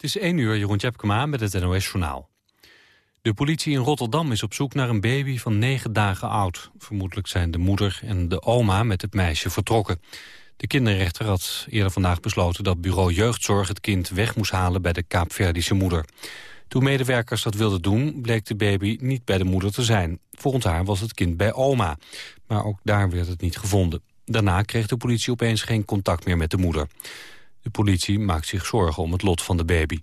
Het is 1 uur, Jeroen Tjepkema met het NOS Journaal. De politie in Rotterdam is op zoek naar een baby van 9 dagen oud. Vermoedelijk zijn de moeder en de oma met het meisje vertrokken. De kinderrechter had eerder vandaag besloten dat bureau jeugdzorg het kind weg moest halen bij de Kaapverdische moeder. Toen medewerkers dat wilden doen, bleek de baby niet bij de moeder te zijn. Volgens haar was het kind bij oma, maar ook daar werd het niet gevonden. Daarna kreeg de politie opeens geen contact meer met de moeder. De politie maakt zich zorgen om het lot van de baby.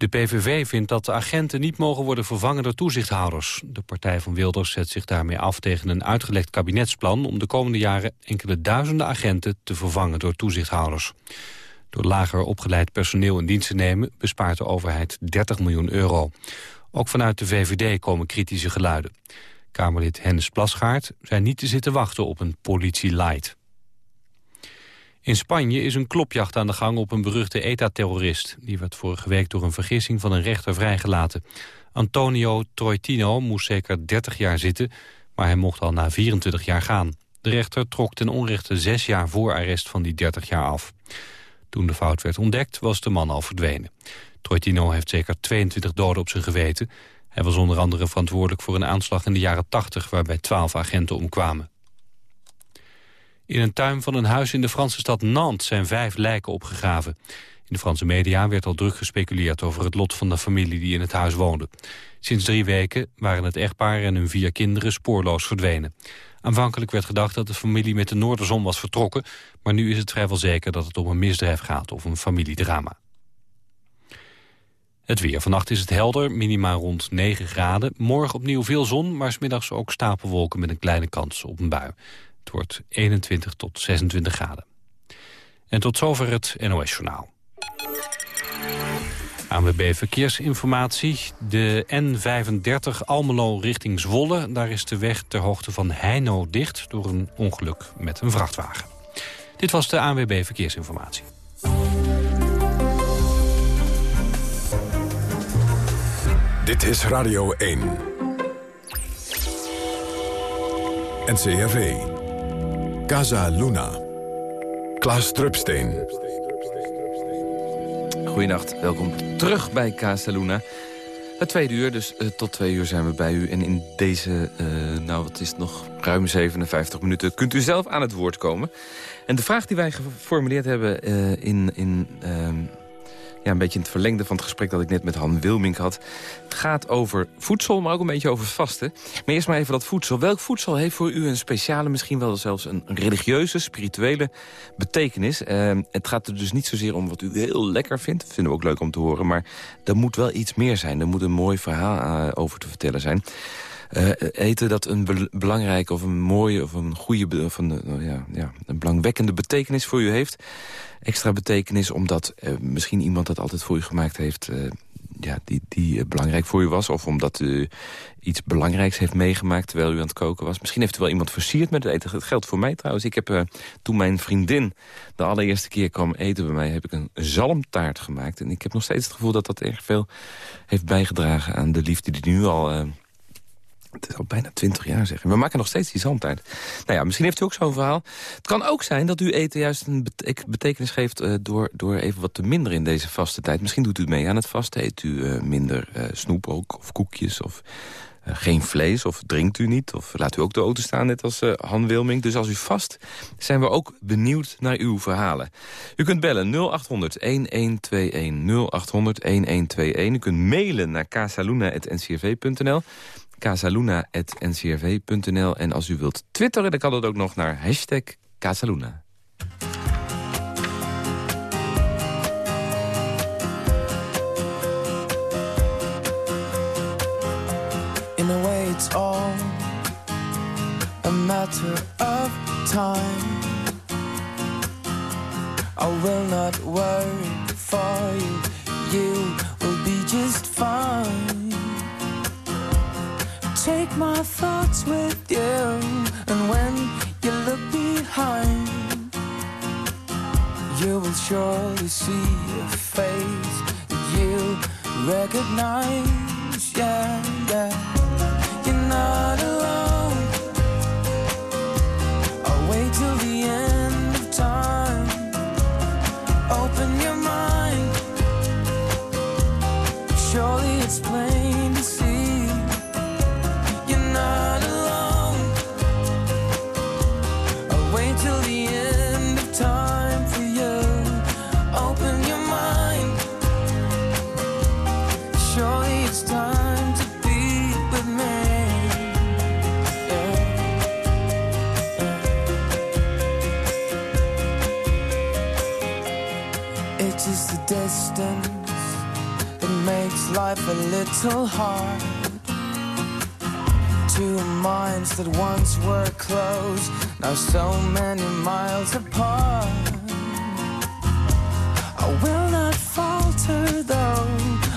De PVV vindt dat de agenten niet mogen worden vervangen door toezichthouders. De partij van Wilders zet zich daarmee af tegen een uitgelegd kabinetsplan... om de komende jaren enkele duizenden agenten te vervangen door toezichthouders. Door lager opgeleid personeel in dienst te nemen... bespaart de overheid 30 miljoen euro. Ook vanuit de VVD komen kritische geluiden. Kamerlid Hennis Plasgaard zei niet te zitten wachten op een politie light. In Spanje is een klopjacht aan de gang op een beruchte ETA-terrorist. Die werd vorige week door een vergissing van een rechter vrijgelaten. Antonio Troitino moest zeker 30 jaar zitten, maar hij mocht al na 24 jaar gaan. De rechter trok ten onrechte zes jaar voor arrest van die 30 jaar af. Toen de fout werd ontdekt, was de man al verdwenen. Troitino heeft zeker 22 doden op zijn geweten. Hij was onder andere verantwoordelijk voor een aanslag in de jaren 80... waarbij 12 agenten omkwamen. In een tuin van een huis in de Franse stad Nantes zijn vijf lijken opgegraven. In de Franse media werd al druk gespeculeerd over het lot van de familie die in het huis woonde. Sinds drie weken waren het echtpaar en hun vier kinderen spoorloos verdwenen. Aanvankelijk werd gedacht dat de familie met de Noorderzon was vertrokken... maar nu is het vrijwel zeker dat het om een misdrijf gaat of een familiedrama. Het weer. Vannacht is het helder, minima rond 9 graden. Morgen opnieuw veel zon, maar smiddags ook stapelwolken met een kleine kans op een bui. Het wordt 21 tot 26 graden. En tot zover het NOS-journaal. ANWB Verkeersinformatie. De N35 Almelo richting Zwolle. Daar is de weg ter hoogte van Heino dicht... door een ongeluk met een vrachtwagen. Dit was de ANWB Verkeersinformatie. Dit is Radio 1. NCRV. Casa Luna. Klaas Drupsteen. Goedenacht, welkom terug bij Casa Luna. Het tweede uur, dus uh, tot twee uur zijn we bij u. En in deze, uh, nou wat is het nog, ruim 57 minuten... kunt u zelf aan het woord komen. En de vraag die wij geformuleerd hebben uh, in, in ehm, ja, een beetje in het verlengde van het gesprek dat ik net met Han Wilmink had. Het gaat over voedsel, maar ook een beetje over vasten. Maar eerst maar even dat voedsel. Welk voedsel heeft voor u een speciale, misschien wel zelfs een religieuze, spirituele betekenis? Uh, het gaat er dus niet zozeer om wat u heel lekker vindt. Dat vinden we ook leuk om te horen. Maar er moet wel iets meer zijn. Er moet een mooi verhaal uh, over te vertellen zijn. Uh, eten dat een belangrijke of een mooie of een goede of een, uh, ja, ja, een belangwekkende betekenis voor u heeft. Extra betekenis omdat uh, misschien iemand dat altijd voor u gemaakt heeft... ja, die, die belangrijk voor u was. Of omdat u iets belangrijks heeft meegemaakt terwijl u aan het koken was. Misschien heeft u wel iemand versierd met het eten. Dat geldt voor mij trouwens. Ik heb toen mijn vriendin de allereerste keer kwam eten bij mij... heb ik een zalmtaart gemaakt. En ik heb nog steeds het gevoel dat dat erg veel heeft bijgedragen... aan de liefde die nu al het is al bijna twintig jaar zeg. We maken nog steeds die zandtijd. Nou ja, misschien heeft u ook zo'n verhaal. Het kan ook zijn dat u eten juist een betekenis geeft... Uh, door, door even wat te minder in deze vaste tijd. Misschien doet u mee aan het vasten. Eet u uh, minder uh, snoep ook, of koekjes, of geen vlees. Of drinkt u niet, of laat u ook de auto staan, net als Han Wilming. Dus als u vast, zijn we ook benieuwd naar uw verhalen. U kunt bellen 0800-1121, 0800-1121. U kunt mailen naar casaluna.ncrv.nl casaluna.ncrv.nl. En als u wilt twitteren, dan kan dat ook nog naar hashtag Casaluna. In a way it's all a matter of time I will not worry for you You will be just fine Take my thoughts with you, and when you look behind, you will surely see a face that you recognize. Yeah, yeah. You're not alone. I'll wait till the end of time. Open your mind. Surely it's plain. Life a little hard. Two minds that once were close Now so many miles apart. I will not falter though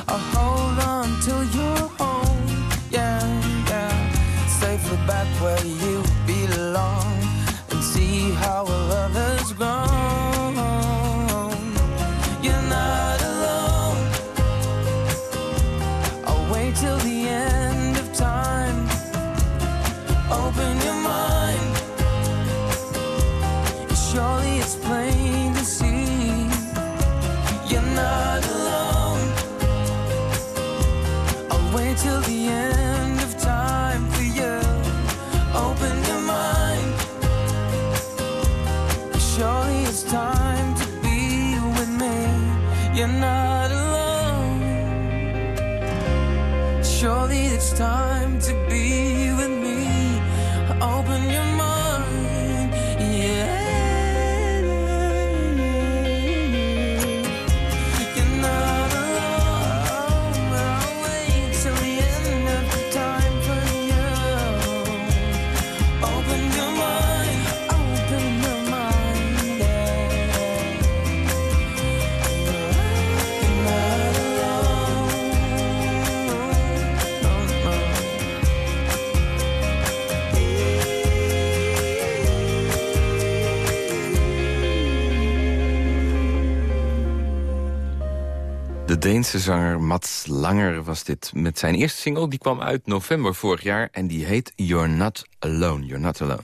Deense zanger Mats Langer was dit met zijn eerste single. Die kwam uit november vorig jaar en die heet You're Not Alone. You're Not Alone.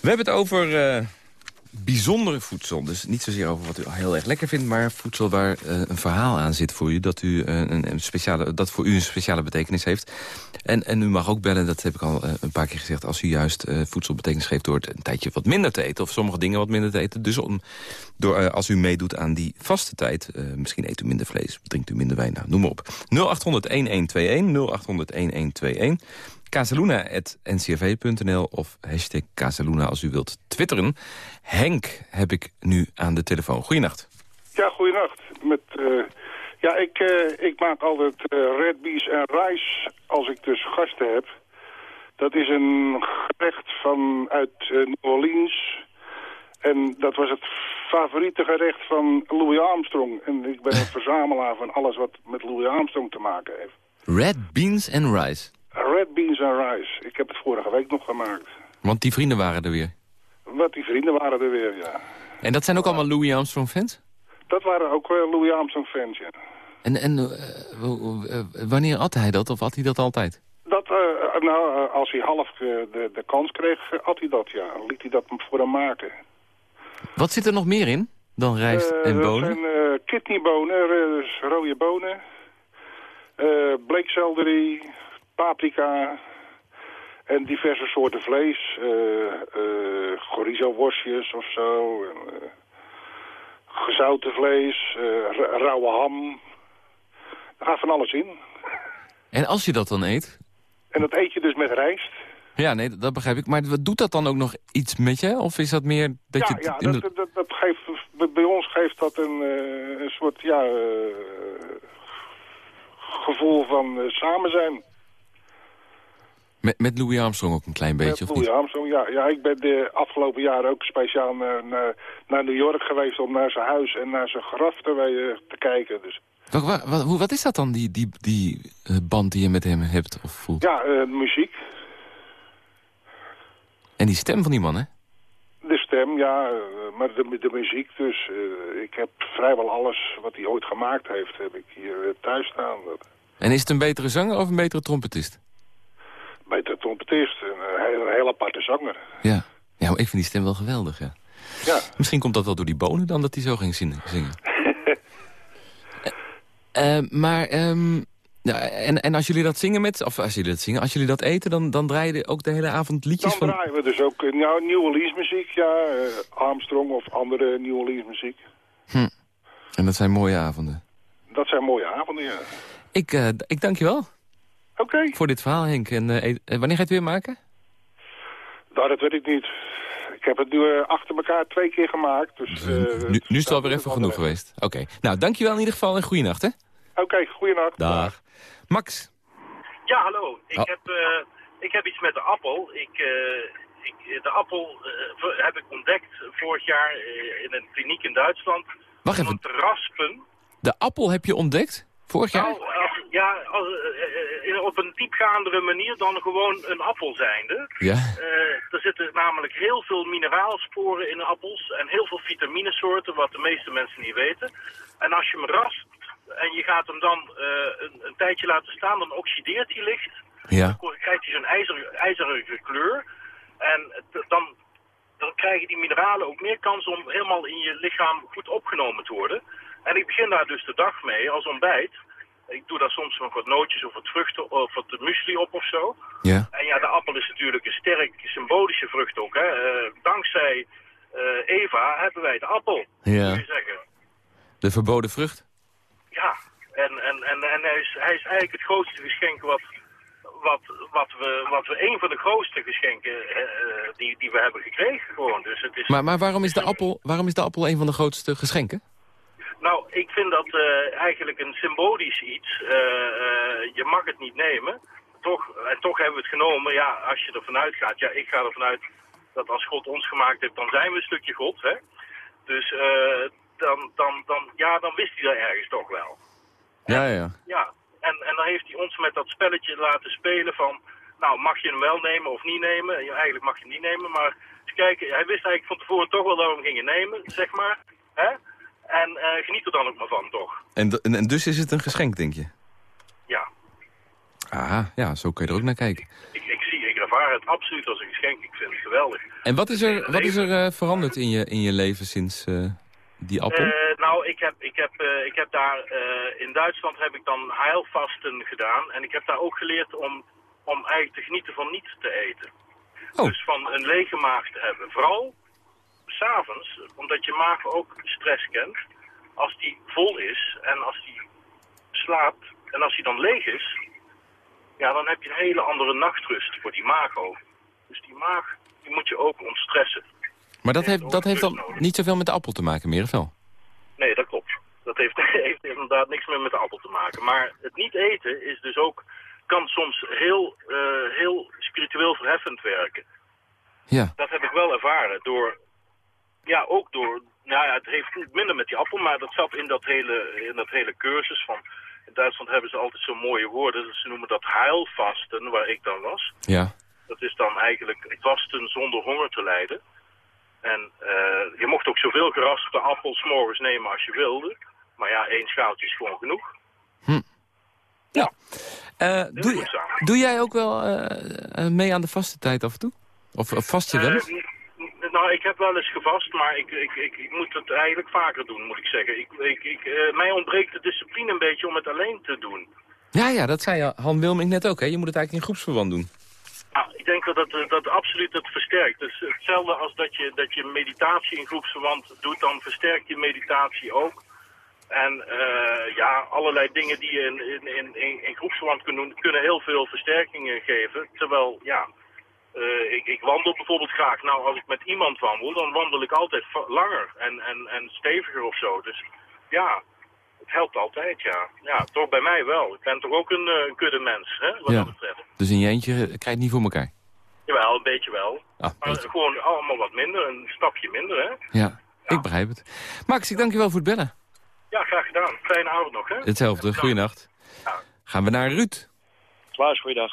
We hebben het over uh, bijzondere voedsel. Dus niet zozeer over wat u heel erg lekker vindt... maar voedsel waar uh, een verhaal aan zit voor u... Dat, u, uh, een, speciale, dat voor u een speciale betekenis heeft. En, en u mag ook bellen, dat heb ik al een paar keer gezegd... als u juist voedsel betekenis geeft door het een tijdje wat minder te eten... of sommige dingen wat minder te eten. Dus om door, als u meedoet aan die vaste tijd, misschien eet u minder vlees, drinkt u minder wijn, nou, noem maar op. 0800-1121, 0800-1121. Casaluna.ncrv.nl of hashtag Casaluna als u wilt twitteren. Henk heb ik nu aan de telefoon. Goeienacht. Ja, goeienacht. Met, uh, ja, ik, ik maak altijd red beans en rice als ik dus gasten heb. Dat is een gerecht vanuit New Orleans en dat was het favoriete gerecht van Louis Armstrong. En ik ben een verzamelaar van alles wat met Louis Armstrong te maken heeft. Red beans and rice? Red beans and rice. Ik heb het vorige week nog gemaakt. Want die vrienden waren er weer? Wat die vrienden waren er weer, ja. En dat zijn ook allemaal Louis Armstrong fans? Dat waren ook uh, Louis Armstrong fans, ja. En, en uh, wanneer at hij dat, of had hij dat altijd? Dat, uh, nou, als hij half de, de kans kreeg, had hij dat, ja. Liet hij dat voor hem maken. Wat zit er nog meer in dan rijst uh, en bonen? Dat zijn kidneybonen, dus rode bonen, bleekselderie, paprika en diverse soorten vlees. chorizo-worstjes of zo. En, gezouten vlees, rauwe ham. Er gaat van alles in. En als je dat dan eet? En dat eet je dus met rijst. Ja, nee, dat begrijp ik. Maar wat doet dat dan ook nog iets met je? Of is dat meer dat ja, je... Ja, dat, dat, dat, geeft, bij ons geeft dat een, uh, een soort ja, uh, gevoel van uh, samen zijn. Met, met Louis Armstrong ook een klein beetje, met of Louis Armstrong, ja. ja. Ik ben de afgelopen jaren ook speciaal naar, naar, naar, New York geweest... om naar zijn huis en naar zijn graf te, te kijken. Dus. Wat, wat, wat, is dat dan, die, die, die band die je met hem hebt of voelt? Ja, muziek. En die stem van die man, hè? De stem, ja, eh, maar de, de muziek dus. Uh, ik heb vrijwel alles wat hij ooit gemaakt heeft, heb ik hier thuis staan. En is het een betere zanger of een betere trompetist? Betere trompetist, een, een hele aparte zanger. Ja. ja, maar ik vind die stem wel geweldig, ja. ja. Misschien komt dat wel door die bonen dan dat hij zo ging zingen. uh, maar um, Ja, en, en als jullie dat zingen met, of als jullie dat zingen, als jullie dat eten, dan, dan draaien je ook de hele avond liedjes Dan van... draaien we dus ook eh, nou, nieuwe liesmuziek, ja. eh, Armstrong of andere nieuwe liesmuziek. En dat zijn mooie avonden. Dat zijn mooie avonden, ja. Ik, eh, ik dank je wel Oké, voor dit verhaal, Henk. En eh, eh, wanneer ga je het weer maken? nou, dat weet ik niet. Ik heb het nu eh, achter elkaar twee keer gemaakt. Dus, eh, nu, nu is het alweer even genoeg geweest. Oké, nou dankjewel in ieder geval en goeienacht, hè? Oké, goeienacht. Dag. Max. Ja, hallo. Ik, Oh. heb, eh, ik heb iets met de appel. Ik, eh, ik, de appel eh, heb ik ontdekt vorig jaar eh, in een kliniek in Duitsland. Wacht Om even, het te raspen. de appel heb je ontdekt? Vorig jaar? Nou, als- ja, als, eh, eh, op een diepgaandere manier dan gewoon een appel zijnde. Ja. Eh, er zitten namelijk heel veel mineraalsporen in appels en heel veel vitaminesoorten, wat de meeste mensen niet weten. En als je hem raspt en je gaat hem dan een, een tijdje laten staan, dan oxideert hij licht. Ja. Dan krijgt hij zo'n ijzer, ijzerige kleur. En dan, dan krijgen die mineralen ook meer kans om helemaal in je lichaam goed opgenomen te worden. En ik begin daar dus de dag mee als ontbijt. Ik doe daar soms nog wat nootjes of wat vruchten of wat muesli op of zo. Ja. En ja, de appel is natuurlijk een sterk symbolische vrucht ook. Hè. Eh, dankzij eh, Eva hebben wij de appel, Ja. kun je zeggen. De verboden vrucht? Ja, en, en, en, en hij, is, hij is eigenlijk het grootste geschenk wat, wat, wat, we, wat we... Een van de grootste geschenken eh, die, die we hebben gekregen gewoon. Dus het is... Maar, maar waarom, is de appel, waarom is de appel een van de grootste geschenken? Nou, ik vind dat eh, eigenlijk een symbolisch iets. Eh, eh, je mag het niet nemen. Toch, en toch hebben we het genomen. Ja, als je ervan uitgaat. Ja, ik ga ervan uit dat als God ons gemaakt heeft, dan zijn we een stukje God. Hè? Dus dan, dan, dan, ja, dan wist hij dat ergens toch wel. Ja, ja. Ja, en, en dan heeft hij ons met dat spelletje laten spelen van... Nou, mag je hem wel nemen of niet nemen? Eigenlijk mag je hem niet nemen, maar... kijken, hij wist eigenlijk van tevoren toch wel dat we hem gingen nemen, zeg maar. Hè? En eh, geniet er dan ook maar van, toch? En, en, en dus is het een geschenk, denk je? Ja, Ah, ja, zo kun je er ook naar kijken. ik, ik zie, ik ervaar het absoluut als een geschenk. Ik vind het geweldig. En wat is er, wat is er eh, veranderd in je, in je leven sinds eh, die appel? Nou, ik heb, ik heb, ik heb daar in Duitsland heb ik dan heilvasten gedaan. En ik heb daar ook geleerd om, om eigenlijk te genieten van niets te eten. Oh. Dus van een lege maag te hebben. Vooral s'avonds, omdat je maag ook stress kent. Als die vol is en als die slaapt en als die dan leeg is, ja, dan heb je een hele andere nachtrust voor die maag ook. Dus die maag, die moet je ook ontstressen. maar dat heeft, dat heeft dan niet zoveel met de appel te maken meer, of wel? Nee, dat klopt. Dat heeft, heeft inderdaad niks meer met de appel te maken. Maar het niet eten is dus ook, kan soms heel, eh, heel spiritueel verheffend werken. Ja. Dat heb ik wel ervaren door, ja, ook door, nou ja, het heeft niet minder met die appel, maar dat zat in dat hele, in dat hele cursus van, in Duitsland hebben ze altijd zo mooie woorden, dus ze noemen dat heilvasten, waar ik dan was. Ja. Dat is dan eigenlijk vasten zonder honger te lijden. En eh, je mocht ook zoveel geraspte appels morgens nemen als je wilde. Maar ja, één schaaltje is gewoon genoeg. Eh, Heel doe, goed samen. doe jij ook wel eh, eh, mee aan de vaste tijd af en toe? Of, of vast je wel? Eh, nou, ik heb wel eens gevast, maar ik, ik, ik, ik moet het eigenlijk vaker doen, moet ik zeggen. Ik, ik, ik, eh, mij ontbreekt de discipline een beetje om het alleen te doen. Ja, ja, dat zei Han Wilming net ook. Hè? Je moet het eigenlijk in groepsverband doen. Ah, ik denk dat het, dat absoluut het versterkt. Dus hetzelfde als dat je, dat je meditatie in groepsverband doet, dan versterkt je meditatie ook. En eh, ja, allerlei dingen die je in, in, in, in, in groepsverband kunt doen, kunnen heel veel versterkingen geven. Terwijl, ja, eh, ik, ik wandel bijvoorbeeld graag. Nou, als ik met iemand wandel, dan wandel ik altijd langer en, en, en steviger of zo. Dus ja, het helpt altijd, ja. Ja, toch bij mij wel. Ik ben toch ook een, eh, een kudde mens, hè, wat Ja. dat betreft. Dus in je eentje eh, krijg je het niet voor elkaar. Jawel, een beetje wel. Ah, Maar weet je. gewoon allemaal wat minder, een stapje minder, hè? Ja, ik begrijp het. Max, ik dank je wel voor het bellen. Ja, graag gedaan. Fijne avond nog, hè? Hetzelfde, goeienacht. Gaan we naar Ruud. Klaas, goeiedag.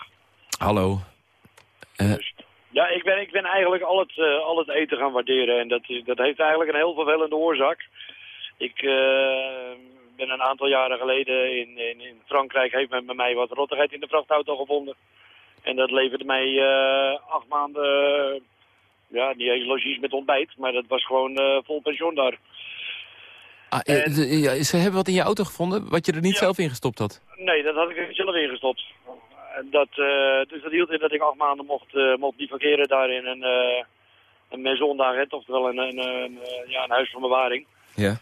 Hallo. Ja, ik ben, ik ben eigenlijk al het, eh, al het eten gaan waarderen. En dat, is, dat heeft eigenlijk een heel vervelende oorzaak. Ik eh, ben een aantal jaren geleden in, in, in Frankrijk... heeft men bij mij wat rottigheid in de vrachtauto gevonden. En dat leverde mij eh, acht maanden... ja, niet eens logies met ontbijt, maar dat was gewoon vol pensioen daar. Ah, En- ze hebben wat in je auto gevonden wat je er niet Ja. zelf in gestopt had. Nee, dat had ik er zelf ingestopt. En Dat, eh, dus dat hield in dat ik acht maanden mocht, eh, mocht bivakeren daar in een, eh een maison d'arrêt, oftewel een, een, een, ja, een huis van bewaring. Ja.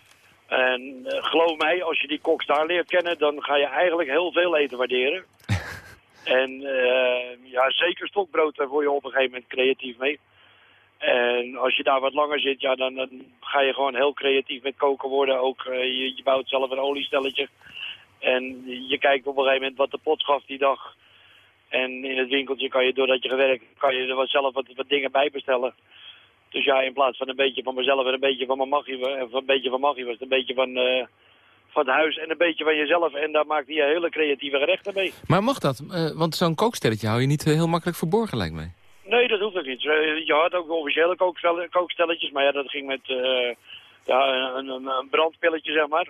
En geloof mij, als je die koks daar leert kennen, dan ga je eigenlijk heel veel eten waarderen. en ja, zeker stokbrood, daar word je op een gegeven moment creatief mee. En als je daar wat langer zit, ja, dan, dan ga je gewoon heel creatief met koken worden. Ook je, je bouwt zelf een oliestelletje. En je kijkt op een gegeven moment wat de pot gaf die dag. En in het winkeltje kan je, doordat je gewerkt kan je er wat zelf wat, wat dingen bij bestellen. Dus ja, in plaats van een beetje van mezelf en een beetje van mijn magie, of een beetje van magie was het een beetje van, eh, van het huis en een beetje van jezelf. En daar maakte je hele creatieve gerechten mee. Maar mag dat? Eh, want zo'n kookstelletje hou je niet eh, heel makkelijk verborgen, lijkt mij. Nee, dat hoeft ook niet. Eh, Je had ook officiële kookstel- kookstelletjes, maar ja, dat ging met eh, ja, een, een, brandpilletje, zeg maar.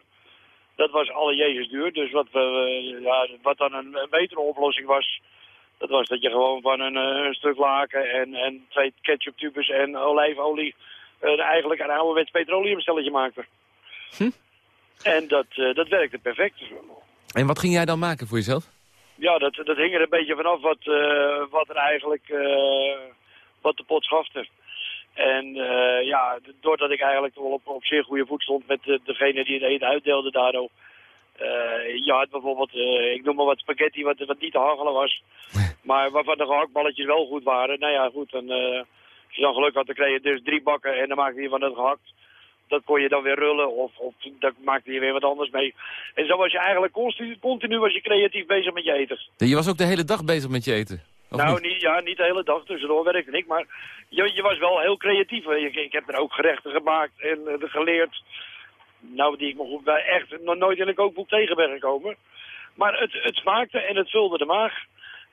Dat was alle Jezus duur. Dus wat, we, eh, ja, wat dan een betere oplossing was, dat was dat je gewoon van een, eh, een stuk laken en, en twee ketchuptubes en olijfolie eh, eigenlijk een ouderwets petroleumstelletje maakte. Hm. En dat, eh, dat werkte perfect. En wat ging jij dan maken voor jezelf? Ja, dat, dat hing er een beetje vanaf wat, wat er eigenlijk, wat de pot schafte. En ja, doordat ik eigenlijk wel op, op zeer goede voet stond met de, degene die het eten uitdeelde daardoor. Eh je had bijvoorbeeld, eh, ik noem maar wat spaghetti wat, wat niet te hachelen was. maar waarvan de gehaktballetjes wel goed waren. Nou ja, goed, dan, eh, als je dan geluk had, dan kreeg je dus drie bakken en dan maakte je van het gehakt. Dat kon je dan weer rullen of, of daar maakte je weer wat anders mee. En zo was je eigenlijk continu, continu was je creatief bezig met je eten. Je was ook de hele dag bezig met je eten. Of nou, niet? niet? ja, niet de hele dag. Tussendoor werkte ik. Maar je, je was wel heel creatief. Ik, ik heb er ook gerechten gemaakt en geleerd. Nou, die ik me goed bij echt nog nooit in een kookboek tegen ben gekomen. Maar het, het smaakte en het vulde de maag.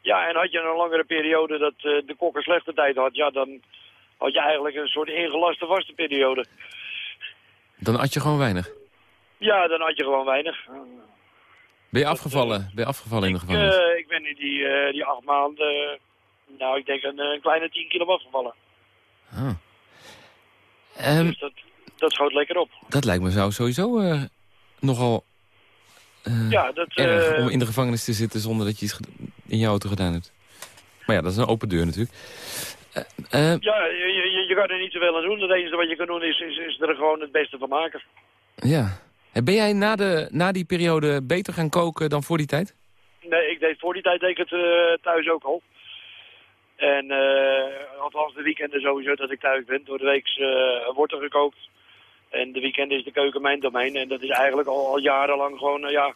Ja, en had je een langere periode dat eh, de kok een slechte tijd had, ja, dan had je eigenlijk een soort ingelaste vaste periode. Dan at je gewoon weinig. Ja, dan had je gewoon weinig. Ben je afgevallen? Ben je afgevallen in de Ik, gevangenis? eh, ik ben in die, eh, die acht maanden, nou, ik denk een, een kleine 10 kilo afgevallen. Ah. Ehm, dus dat, dat schoot lekker op. dat lijkt me zo sowieso eh, nogal eh, Ja, dat, erg eh, om in de gevangenis te zitten zonder dat je iets in je auto gedaan hebt. Maar ja, dat is een open deur natuurlijk. Ja, je, je, je kan er niet zoveel aan doen. Het enige wat je kan doen is, is, is er gewoon het beste van maken. ja. En Ben jij na, de, na die periode beter gaan koken dan voor die tijd? Nee, ik deed voor die tijd deed ik het thuis ook al. En eh, althans de weekenden sowieso dat ik thuis ben. Door de week eh, wordt er gekookt. En de weekenden is de keuken mijn domein. En dat is eigenlijk al, al jarenlang gewoon eh, ja,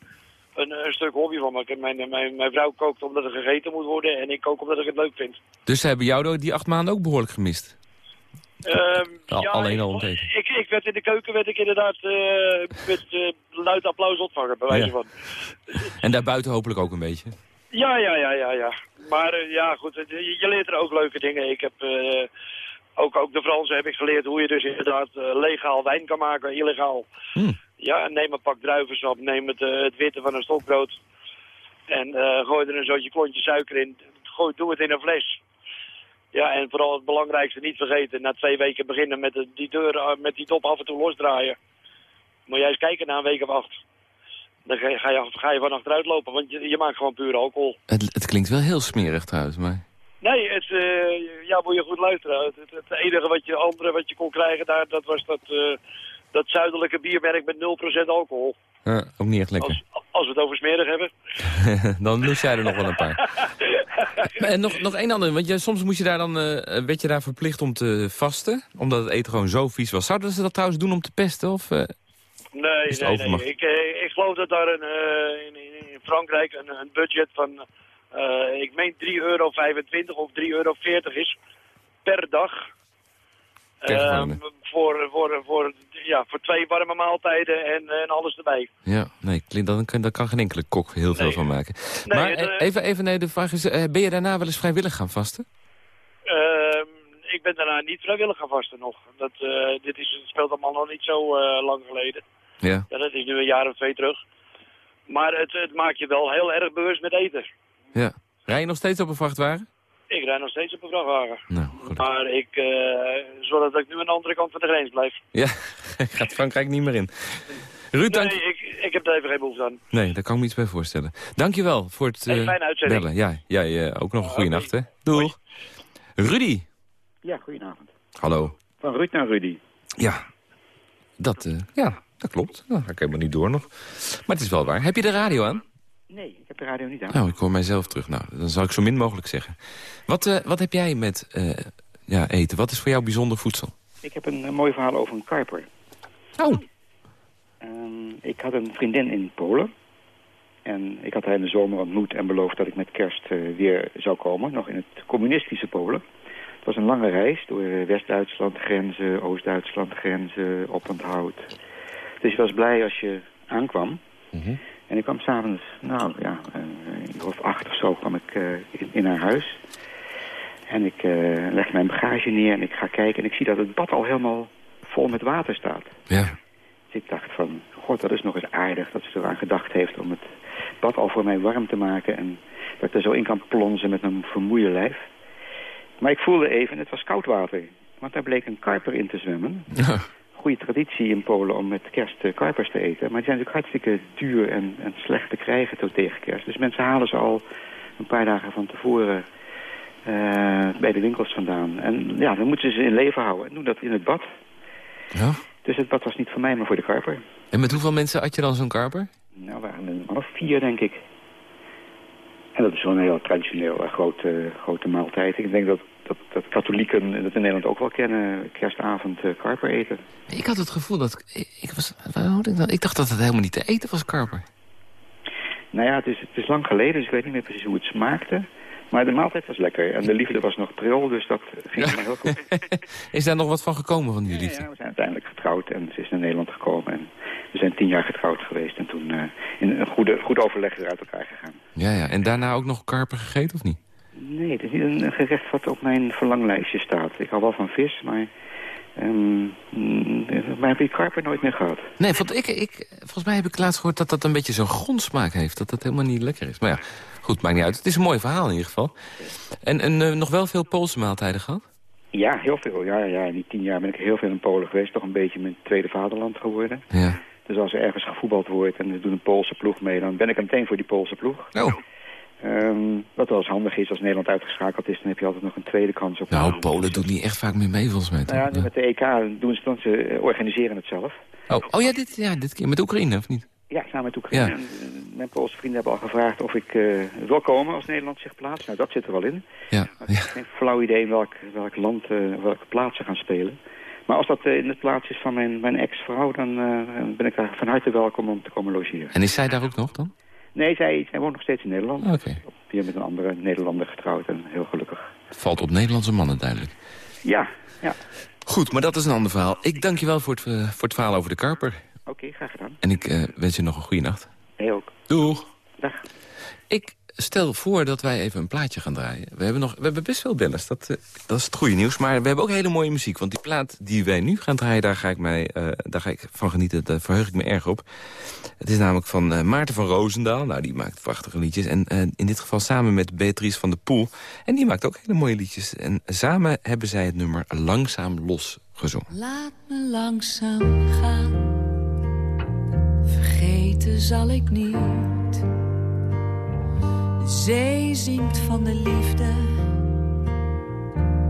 een, een stuk hobby van me. Mijn, mijn, mijn vrouw kookt omdat er gegeten moet worden. En ik kook omdat ik het leuk vind. Dus ze hebben jou die acht maanden ook behoorlijk gemist. Ehm, Al- alleen al onteten. ik, ik werd in de keuken werd ik inderdaad eh, met eh, luid applaus ontvangen, bij wijze Ja. van. En daarbuiten hopelijk ook een beetje. Ja, ja, ja, ja, ja. Maar eh, ja, goed, je, je leert er ook leuke dingen. Ik heb eh, ook, ook de Fransen heb ik geleerd hoe je dus inderdaad eh, legaal wijn kan maken, illegaal. Hmm. Ja, neem een pak druivensap, neem het, eh, het witte van een stokbrood. En eh, gooi er een zootje klontje suiker in. Gooi, doe het in een fles. Ja, en vooral het belangrijkste niet vergeten. Na twee weken beginnen met de, die deur, met die top af en toe losdraaien. Moet jij eens kijken na een week of acht. Dan ga je, ga je, ga je van achteruit lopen, want je, je maakt gewoon puur alcohol. Het, het klinkt wel heel smerig trouwens, maar... Nee, het, eh, ja, moet je goed luisteren. Het, het, het enige wat je, andere wat je kon krijgen daar, dat was dat, eh, dat zuidelijke biermerk met 0% alcohol. Ja, ook niet echt lekker. Als, als we het over smerig hebben. dan lust jij er nog wel een paar. En nog, nog één ander, want jij, soms moest je daar dan, eh, werd je daar verplicht om te vasten, omdat het eten gewoon zo vies was. Zouden ze dat trouwens doen om te pesten? Of, eh, Nee, nee, nee. Ik, ik geloof dat daar een, eh, in, in, in Frankrijk een, een budget van, eh, ik meen 3,25 euro of 3,40 euro is per dag. Ehm, voor, voor, voor, ja, voor twee warme maaltijden en, en alles erbij. ja, nee, dan kan, daar kan geen enkele kok heel veel Nee. van maken. Nee, maar het, eh, eh, even, even nee, de vraag is, eh, ben je daarna wel eens vrijwillig gaan vasten? Ehm, ik ben daarna niet vrijwillig gaan vasten nog. Dat, eh, dit is, het speelt allemaal nog niet zo eh, lang geleden. Ja. Ja, dat is nu een jaar of twee terug. Maar het, het maakt je wel heel erg bewust met eten. Ja. Rij je nog steeds op een vrachtwagen? Ik rijd nog steeds op een vrachtwagen. Nou, goed. Maar ik eh, zorg dat ik nu aan de andere kant van de grens blijf. Ja, gaat Frankrijk niet meer in. Ruud, dank... Nee, ik, ik heb daar even geen behoefte aan. Nee, daar kan ik me iets bij voorstellen. Dankjewel voor het Hey, eh, fijne uitzending. bellen. Ja, jij eh, ook nog een goede nacht, hè? Doeg. Rudy. Ja, goedenavond. Hallo. Van Ruud naar Rudy. Ja, dat, eh, ja, dat klopt. Nou, ga ik helemaal niet door nog. Maar het is wel waar. Heb je de radio aan? Nee, ik heb de radio niet aan. Nou, ik hoor mijzelf terug. Nou, dan zal ik zo min mogelijk zeggen. Wat, eh, wat heb jij met eh, ja, eten? Wat is voor jou bijzonder voedsel? Ik heb een, eh, mooi verhaal over een karper. Oh. Ehm, ik had een vriendin in Polen. En ik had haar in de zomer ontmoet en beloofd dat ik met kerst weer zou komen. Nog in het communistische Polen. Het was een lange reis door West-Duitsland grenzen, Oost-Duitsland grenzen, oponthoud. Dus je was blij als je aankwam. Mhm. En ik kwam s'avonds, nou ja, uh, of acht of zo kwam ik uh, in, in, haar huis. En ik uh, leg mijn bagage neer en ik ga kijken en ik zie dat het bad al helemaal vol met water staat. Ja. Dus ik dacht van, god, dat is nog eens aardig dat ze eraan gedacht heeft om het bad al voor mij warm te maken. En dat ik er zo in kan plonzen met mijn vermoeide lijf. Maar ik voelde even, het was koud water. Want daar bleek een karper in te zwemmen. Ja. Goede traditie in Polen om met kerst uh, karpers te eten. Maar die zijn natuurlijk hartstikke duur en, en slecht te krijgen tot tegen kerst. Dus mensen halen ze al een paar dagen van tevoren uh, bij de winkels vandaan. En ja, dan moeten ze ze in leven houden. En doen dat in het bad. Ja. Dus het bad was niet voor mij, maar voor de karper. En met hoeveel mensen had je dan zo'n karper? Nou, waren er een man of vier, denk ik. En dat is wel een heel traditioneel uh, grote, grote maaltijd. Ik denk dat, dat, dat katholieken dat in Nederland ook wel kennen, kerstavond uh, karper eten. Ik had het gevoel dat... Ik, was, ik, dan? ik dacht dat het helemaal niet te eten was, karper. Nou ja, het is, het is lang geleden, dus ik weet niet meer precies hoe het smaakte. Maar de maaltijd was lekker. En de liefde was nog pril, dus dat ging ja. heel goed. is daar nog wat van gekomen van die liefde? Ja, ja, we zijn uiteindelijk getrouwd en ze is naar Nederland gekomen. En we zijn tien jaar getrouwd geweest en toen uh, in een goede, goed overleg weer uit elkaar gegaan. Ja, ja. En daarna ook nog karper gegeten of niet? Nee, het is niet een gerecht wat op mijn verlanglijstje staat. Ik hou wel van vis, maar... Um, maar heb je karper nooit meer gehad? Nee, want ik, ik, volgens mij heb ik laatst gehoord dat dat een beetje zo'n grondsmaak heeft. Dat dat helemaal niet lekker is. Maar ja, goed, maakt niet uit. Het is een mooi verhaal in ieder geval. En, en uh, nog wel veel Poolse maaltijden gehad? Ja, heel veel. Ja, ja, in die tien jaar ben ik heel veel in Polen geweest. Toch een beetje mijn tweede vaderland geworden. Ja. Dus als er ergens gevoetbald wordt en er doet een Poolse ploeg mee... dan ben ik meteen voor die Poolse ploeg. Oh. Um, wat wel eens handig is als Nederland uitgeschakeld is... dan heb je altijd nog een tweede kans op... Nou, Polen doet niet echt vaak meer mee volgens mij. Nou ja, ja, met de EK doen ze dan, ze organiseren het zelf. Oh, oh ja, dit, ja, dit keer met Oekraïne, of niet? Ja, samen met Oekraïne. Ja. Uh, mijn Poolse vrienden hebben al gevraagd of ik uh, wil komen als Nederland zich plaatst. Nou, dat zit er wel in. Ja. Ik heb geen flauw idee in welk, welk land, uh, welke plaats ze gaan spelen. Maar als dat in de plaats is van mijn, mijn ex-vrouw... Dan, ben ik daar van harte welkom om te komen logeren. En is zij daar ook nog dan? Nee, zij, zij woont nog steeds in Nederland. Oké. Okay. Hier met een andere Nederlander getrouwd en heel gelukkig. Het valt op Nederlandse mannen duidelijk. Ja, ja. Goed, maar dat is een ander verhaal. Ik dank je wel voor het, uh, voor het verhaal over de karper. Oké, okay, graag gedaan. En ik uh, wens je nog een goede nacht. Jij ook. Doeg. Dag. Ik stel voor dat wij even een plaatje gaan draaien. We hebben, nog, we hebben best veel bellers, dat, uh, dat is het goede nieuws. Maar we hebben ook hele mooie muziek. Want die plaat die wij nu gaan draaien, daar ga ik, mij, uh, daar ga ik van genieten. Daar verheug ik me erg op. Het is namelijk van uh, Maarten van Roosendaal. Nou, die maakt prachtige liedjes. En in dit geval samen met Beatrice van der Poel. En die maakt ook hele mooie liedjes. En samen hebben zij het nummer Langzaam Los gezongen. Laat me langzaam gaan. Vergeten zal ik niet. De zee zingt van de liefde,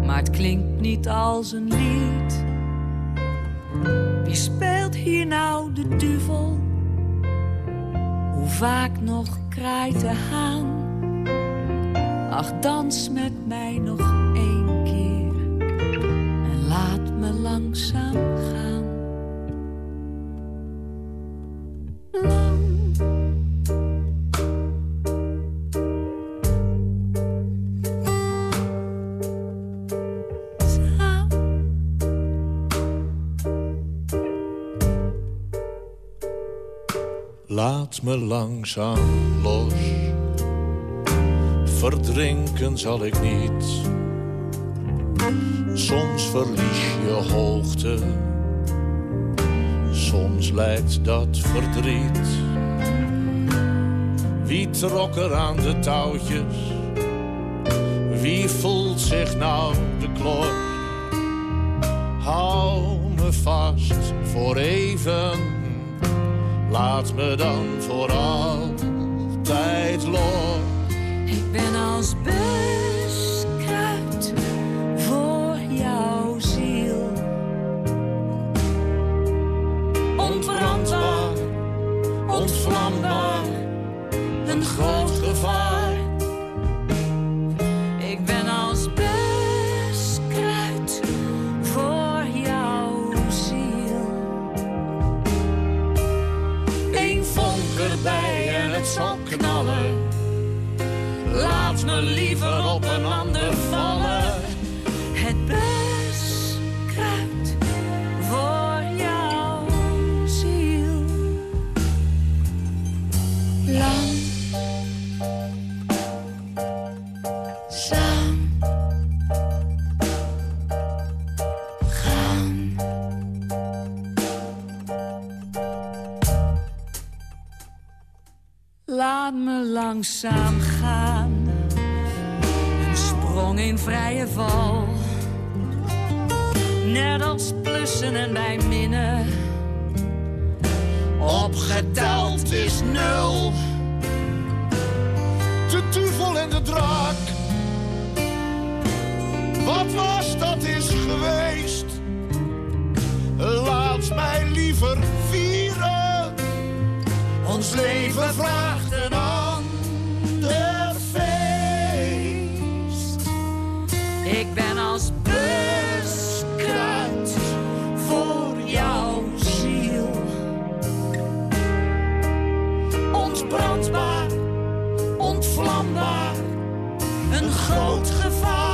maar het klinkt niet als een lied. Wie speelt hier nou de duvel? Hoe vaak nog kraait de haan? Ach, dans met mij nog één keer en laat me langzaam gaan. Laat me langzaam los, verdrinken zal ik niet. Soms verlies je hoogte, soms lijkt dat verdriet. Wie trok er aan de touwtjes? Wie voelt zich nou de klor? Hou me vast voor even laat me dan voor altijd los. Ik ben als buskruid voor jouw ziel. Onbrandbaar, ontvlambaar, een groot Me liever op een ander vallen. Het buskruid voor jouw ziel. Lang. Langzaam vrije val. Net als plussen en bij minnen. Opgeteld is nul. De duvel en de draak. Wat was, dat is geweest. Laat mij liever vieren. Ons leven vraagt groot gevaar.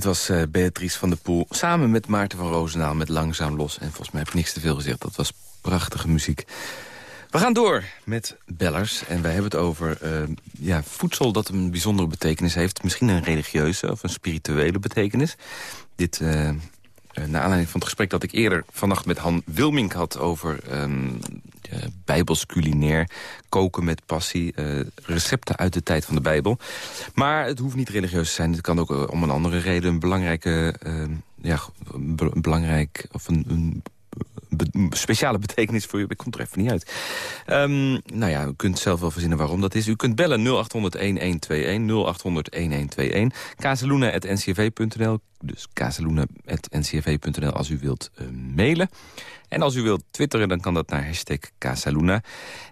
Dit was eh, Beatrice van der Poel samen met Maarten van Roosendaal met Langzaam Los. En volgens mij heb ik niks te veel gezegd. Dat was prachtige muziek. We gaan door met bellers. En wij hebben het over eh, ja, voedsel dat een bijzondere betekenis heeft. Misschien een religieuze of een spirituele betekenis. Dit uh, naar aanleiding van het gesprek dat ik eerder vannacht met Han Wilmink had... over um, bijbels culinair, koken met passie, uh, recepten uit de tijd van de Bijbel. Maar het hoeft niet religieus te zijn. Het kan ook uh, om een andere reden een belangrijke, ja, be belangrijk of een, een speciale betekenis voor je. Ik kom er even niet uit. Um, nou ja, u kunt zelf wel verzinnen waarom dat is. U kunt bellen 0800-1121, 0800-1121. kazeluna.ncv.nl, dus kazeluna.ncv.nl als u wilt mailen. En als u wilt twitteren, dan kan dat naar hashtag Casaluna.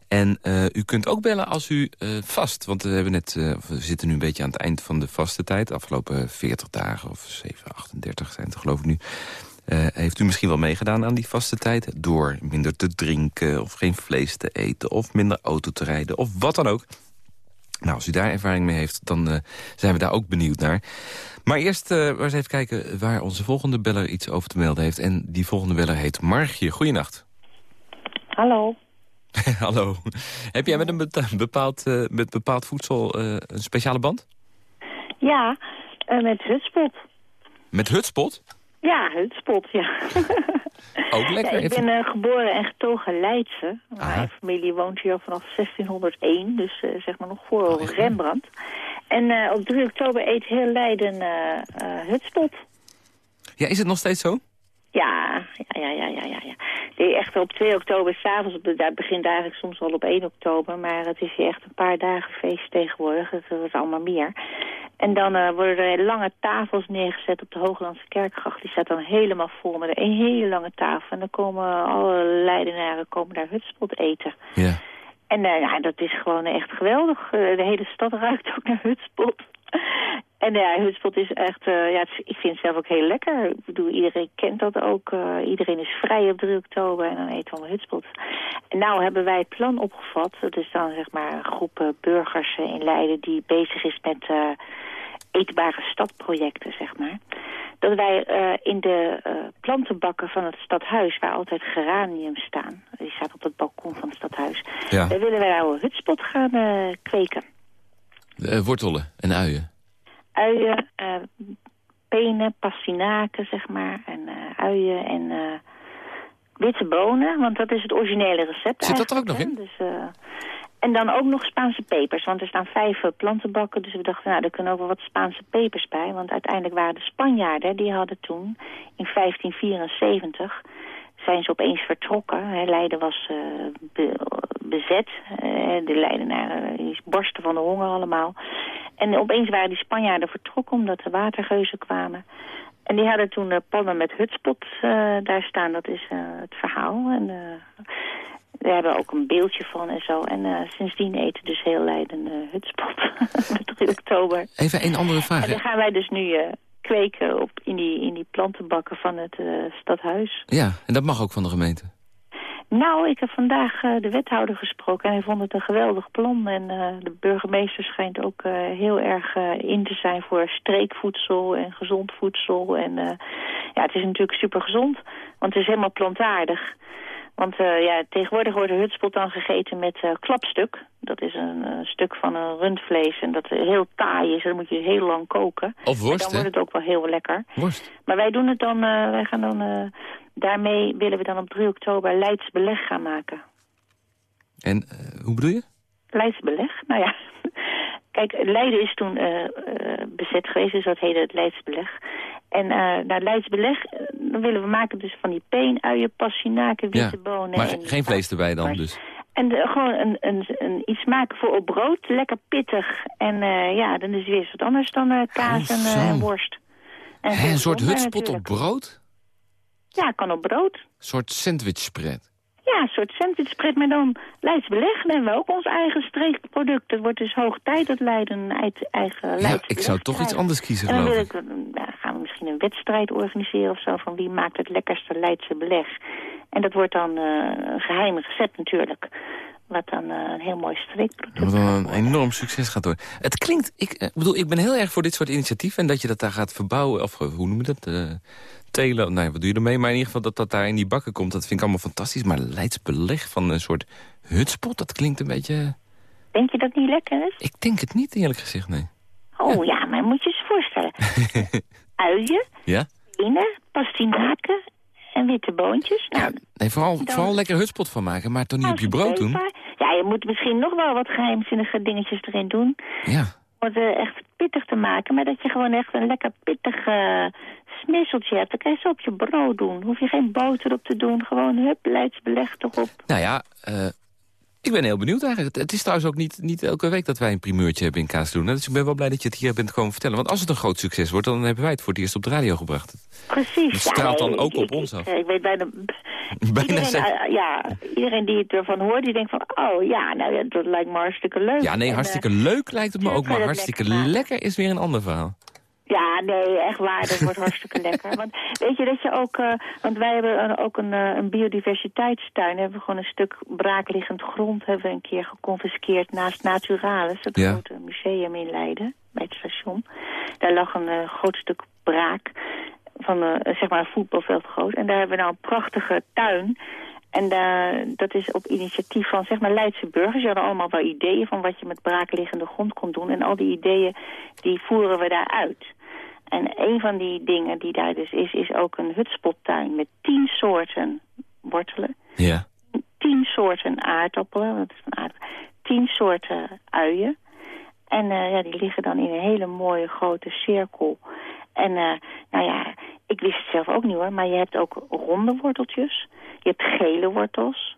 En uh, u kunt ook bellen als u uh, vast. Want we, hebben net, uh, we zitten nu een beetje aan het eind van de vaste tijd. Afgelopen 40 dagen of 7, 38 zijn het geloof ik nu. Heeft u misschien wel meegedaan aan die vaste tijd... door minder te drinken of geen vlees te eten... of minder auto te rijden of wat dan ook. Nou, als u daar ervaring mee heeft, dan uh, zijn we daar ook benieuwd naar. Maar eerst uh, maar eens even kijken waar onze volgende beller iets over te melden heeft. En die volgende beller heet Margje. Goeienacht. Hallo. Hallo. Heb jij met een bepaald, uh, met bepaald voedsel een speciale band? Ja, met hutspot. Met hutspot? Ja, hutspot, ja. Ook lekker. Ja, ik ben uh, geboren en getogen Leidse. Mijn familie woont hier vanaf 1601, dus uh, zeg maar nog voor oh, Rembrandt. En uh, op 3 oktober eet heel Leiden hutspot. Ja, is het nog steeds zo? Ja, ja, ja, ja, ja, ja. Nee, echt op 2 oktober s'avonds, dat begint eigenlijk soms al op 1 oktober, maar het is hier echt een paar dagen feest tegenwoordig. Het wordt allemaal meer. En dan uh, worden er lange tafels neergezet op de Hooglandse Kerkgracht. Die staat dan helemaal vol met een hele lange tafel. En dan komen alle Leidenaren komen daar hutspot eten. Ja. En uh, ja, dat is gewoon echt geweldig. Uh, de hele stad ruikt ook naar hutspot. En ja, hutspot is echt, eh, ja, is- ik vind het zelf ook heel lekker. Ik bedoel, iedereen kent dat ook. eh, iedereen is vrij op 3 oktober en dan eten we hutspot. En nou hebben wij het plan opgevat. Dat is dan zeg maar een groep eh, burgers eh, in Leiden die bezig is met eh, eetbare stadprojecten, zeg maar. Dat wij eh, in de eh, plantenbakken van het stadhuis, waar altijd geraniums staan. Die staat op het balkon van het stadhuis. Ja. Daar willen wij nou een hutspot gaan eh, kweken. Eh, wortelen en uien. Uien, eh, penen, pastinaken, zeg maar. En eh, uien en eh, witte bonen, want dat is het originele recept Zit dat er ook nog hè. Dus, en dan ook nog Spaanse pepers, want er staan vijf plantenbakken. Dus we dachten, nou, er kunnen ook wel wat Spaanse pepers bij. Want uiteindelijk waren de Spanjaarden, die hadden toen in 1574 zijn ze opeens vertrokken. Leiden was bezet. Eh, de Leidenaren die borsten van de honger allemaal. En opeens waren die Spanjaarden vertrokken omdat de watergeuzen kwamen. En die hadden toen eh, pannen met hutspot eh, daar staan. Dat is eh, het verhaal. En eh, we hebben ook een beeldje van en zo. En eh, sindsdien eten dus heel Leiden eh, hutspot met 3 oktober. Even een andere vraag. En dan gaan wij dus nu eh, kweken op, in, die, in die plantenbakken van het eh, stadhuis. Ja, en dat mag ook van de gemeente. Nou, ik heb vandaag eh, de wethouder gesproken en hij vond het een geweldig plan. En eh, de burgemeester schijnt ook eh, heel erg in te zijn voor streekvoedsel en gezond voedsel. En ja, het is natuurlijk super gezond, want het is helemaal plantaardig. Want eh, ja, tegenwoordig wordt de hutspot dan gegeten met eh, klapstuk. Dat is een stuk van een rundvlees en dat heel taai is. Dat moet je heel lang koken. Of worst, En dan wordt het ook wel heel lekker. Worst. Maar wij doen het dan, eh, wij gaan dan, daarmee willen we dan op 3 oktober Leids beleg gaan maken. En hoe bedoel je? Leids beleg? Nou ja, kijk, Leiden is toen eh, eh, bezet geweest, dus dat heette het Leids beleg. En eh naar Leids beleg, eh, dan willen we maken dus van die peen, uien, passinaken, witte Ja, bonen. maar en geen vlees erbij dan dus. en gewoon een, een, een, iets maken voor op brood, lekker pittig. En ja, dan is het weer eens wat anders dan kaas en, en worst. En Hè, veel een soort gezonder hutspot op brood? Ja, kan op brood. Een soort sandwichspread. Ja, een soort sandwichspread, maar dan Leids beleg. Dan hebben we ook ons eigen streekproduct. Het wordt dus hoog tijd dat Leiden een ei- eigen Leids Ja, ik zou toch iets anders kiezen, En dan wil ik. ik, dan gaan we misschien een wedstrijd organiseren of zo... van wie maakt het lekkerste Leidse beleg. En dat wordt dan eh, een geheim recept natuurlijk. Wat dan eh, een heel mooi streekproduct Wat dan een enorm succes gaat worden. Het klinkt, ik eh, bedoel, ik ben heel erg voor dit soort initiatieven... en dat je dat daar gaat verbouwen, of eh, hoe noem je dat? Telen, nou ja, wat doe je ermee? Maar in ieder geval dat dat daar in die bakken komt, dat vind ik allemaal fantastisch. Maar Leids beleg van een soort hutspot, dat klinkt een beetje... Denk je dat niet lekker is? Ik denk het niet, eerlijk gezegd, nee. Oh ja, maar moet je eens voorstellen. Uien, Ja? penen, pastinaken en witte boontjes. Nou, Nee, vooral, Dan- vooral lekker hutspot van maken, maar toch niet op je brood doen. Ja, je moet misschien nog wel wat geheimzinnige dingetjes erin doen. Ja. Om het eh, echt pittig te maken. Maar dat je gewoon echt een lekker pittig smisseltje hebt. Dan kan je zo op je brood doen. Hoef je geen boter op te doen. Gewoon hup, Leids beleg erop. Nou ja, eh, ik ben heel benieuwd eigenlijk. Het is trouwens ook niet, niet elke week dat wij een primeurtje hebben in Kaasloenen. Dus ik ben wel blij dat je het hier bent komen vertellen. Want als het een groot succes wordt, dan hebben wij het voor het eerst op de radio gebracht. Precies. Het straalt dan nee, ook ik- op ik- ons af. Ik, ik weet bijna... Bijna iedereen, eh, ja, iedereen die het ervan hoort, die denkt van... Oh ja, nou ja, dat lijkt me hartstikke leuk. Ja, nee, En, hartstikke leuk lijkt het me ook. Maar hartstikke lekker is weer een ander verhaal. Ja, nee, echt waar. Dat wordt hartstikke lekker. Want weet je dat je ook... eh, want wij hebben een- ook een, eh, een biodiversiteitstuin. Hebben we gewoon een stuk braakliggend grond... hebben we een keer geconfiskeerd naast Naturalis. Het Ja. grote museum in Leiden, bij het station. Daar lag een eh, groot stuk braak van zeg maar een voetbalveld groot. En daar hebben we nou een prachtige tuin... En dat is op initiatief van zeg maar Leidse burgers. Die hadden allemaal wel ideeën van wat je met braakliggende grond kon doen. En al die ideeën die voeren we daar uit. En een van die dingen die daar dus is, is ook een hutspottuin met tien soorten wortelen. Ja. Tien soorten aardappelen, dat is een aardappel, tien soorten uien. En eh, ja, die liggen dan in een hele mooie grote cirkel. En eh, nou ja, ik wist het zelf ook niet hoor, maar je hebt ook ronde worteltjes. Je hebt gele wortels,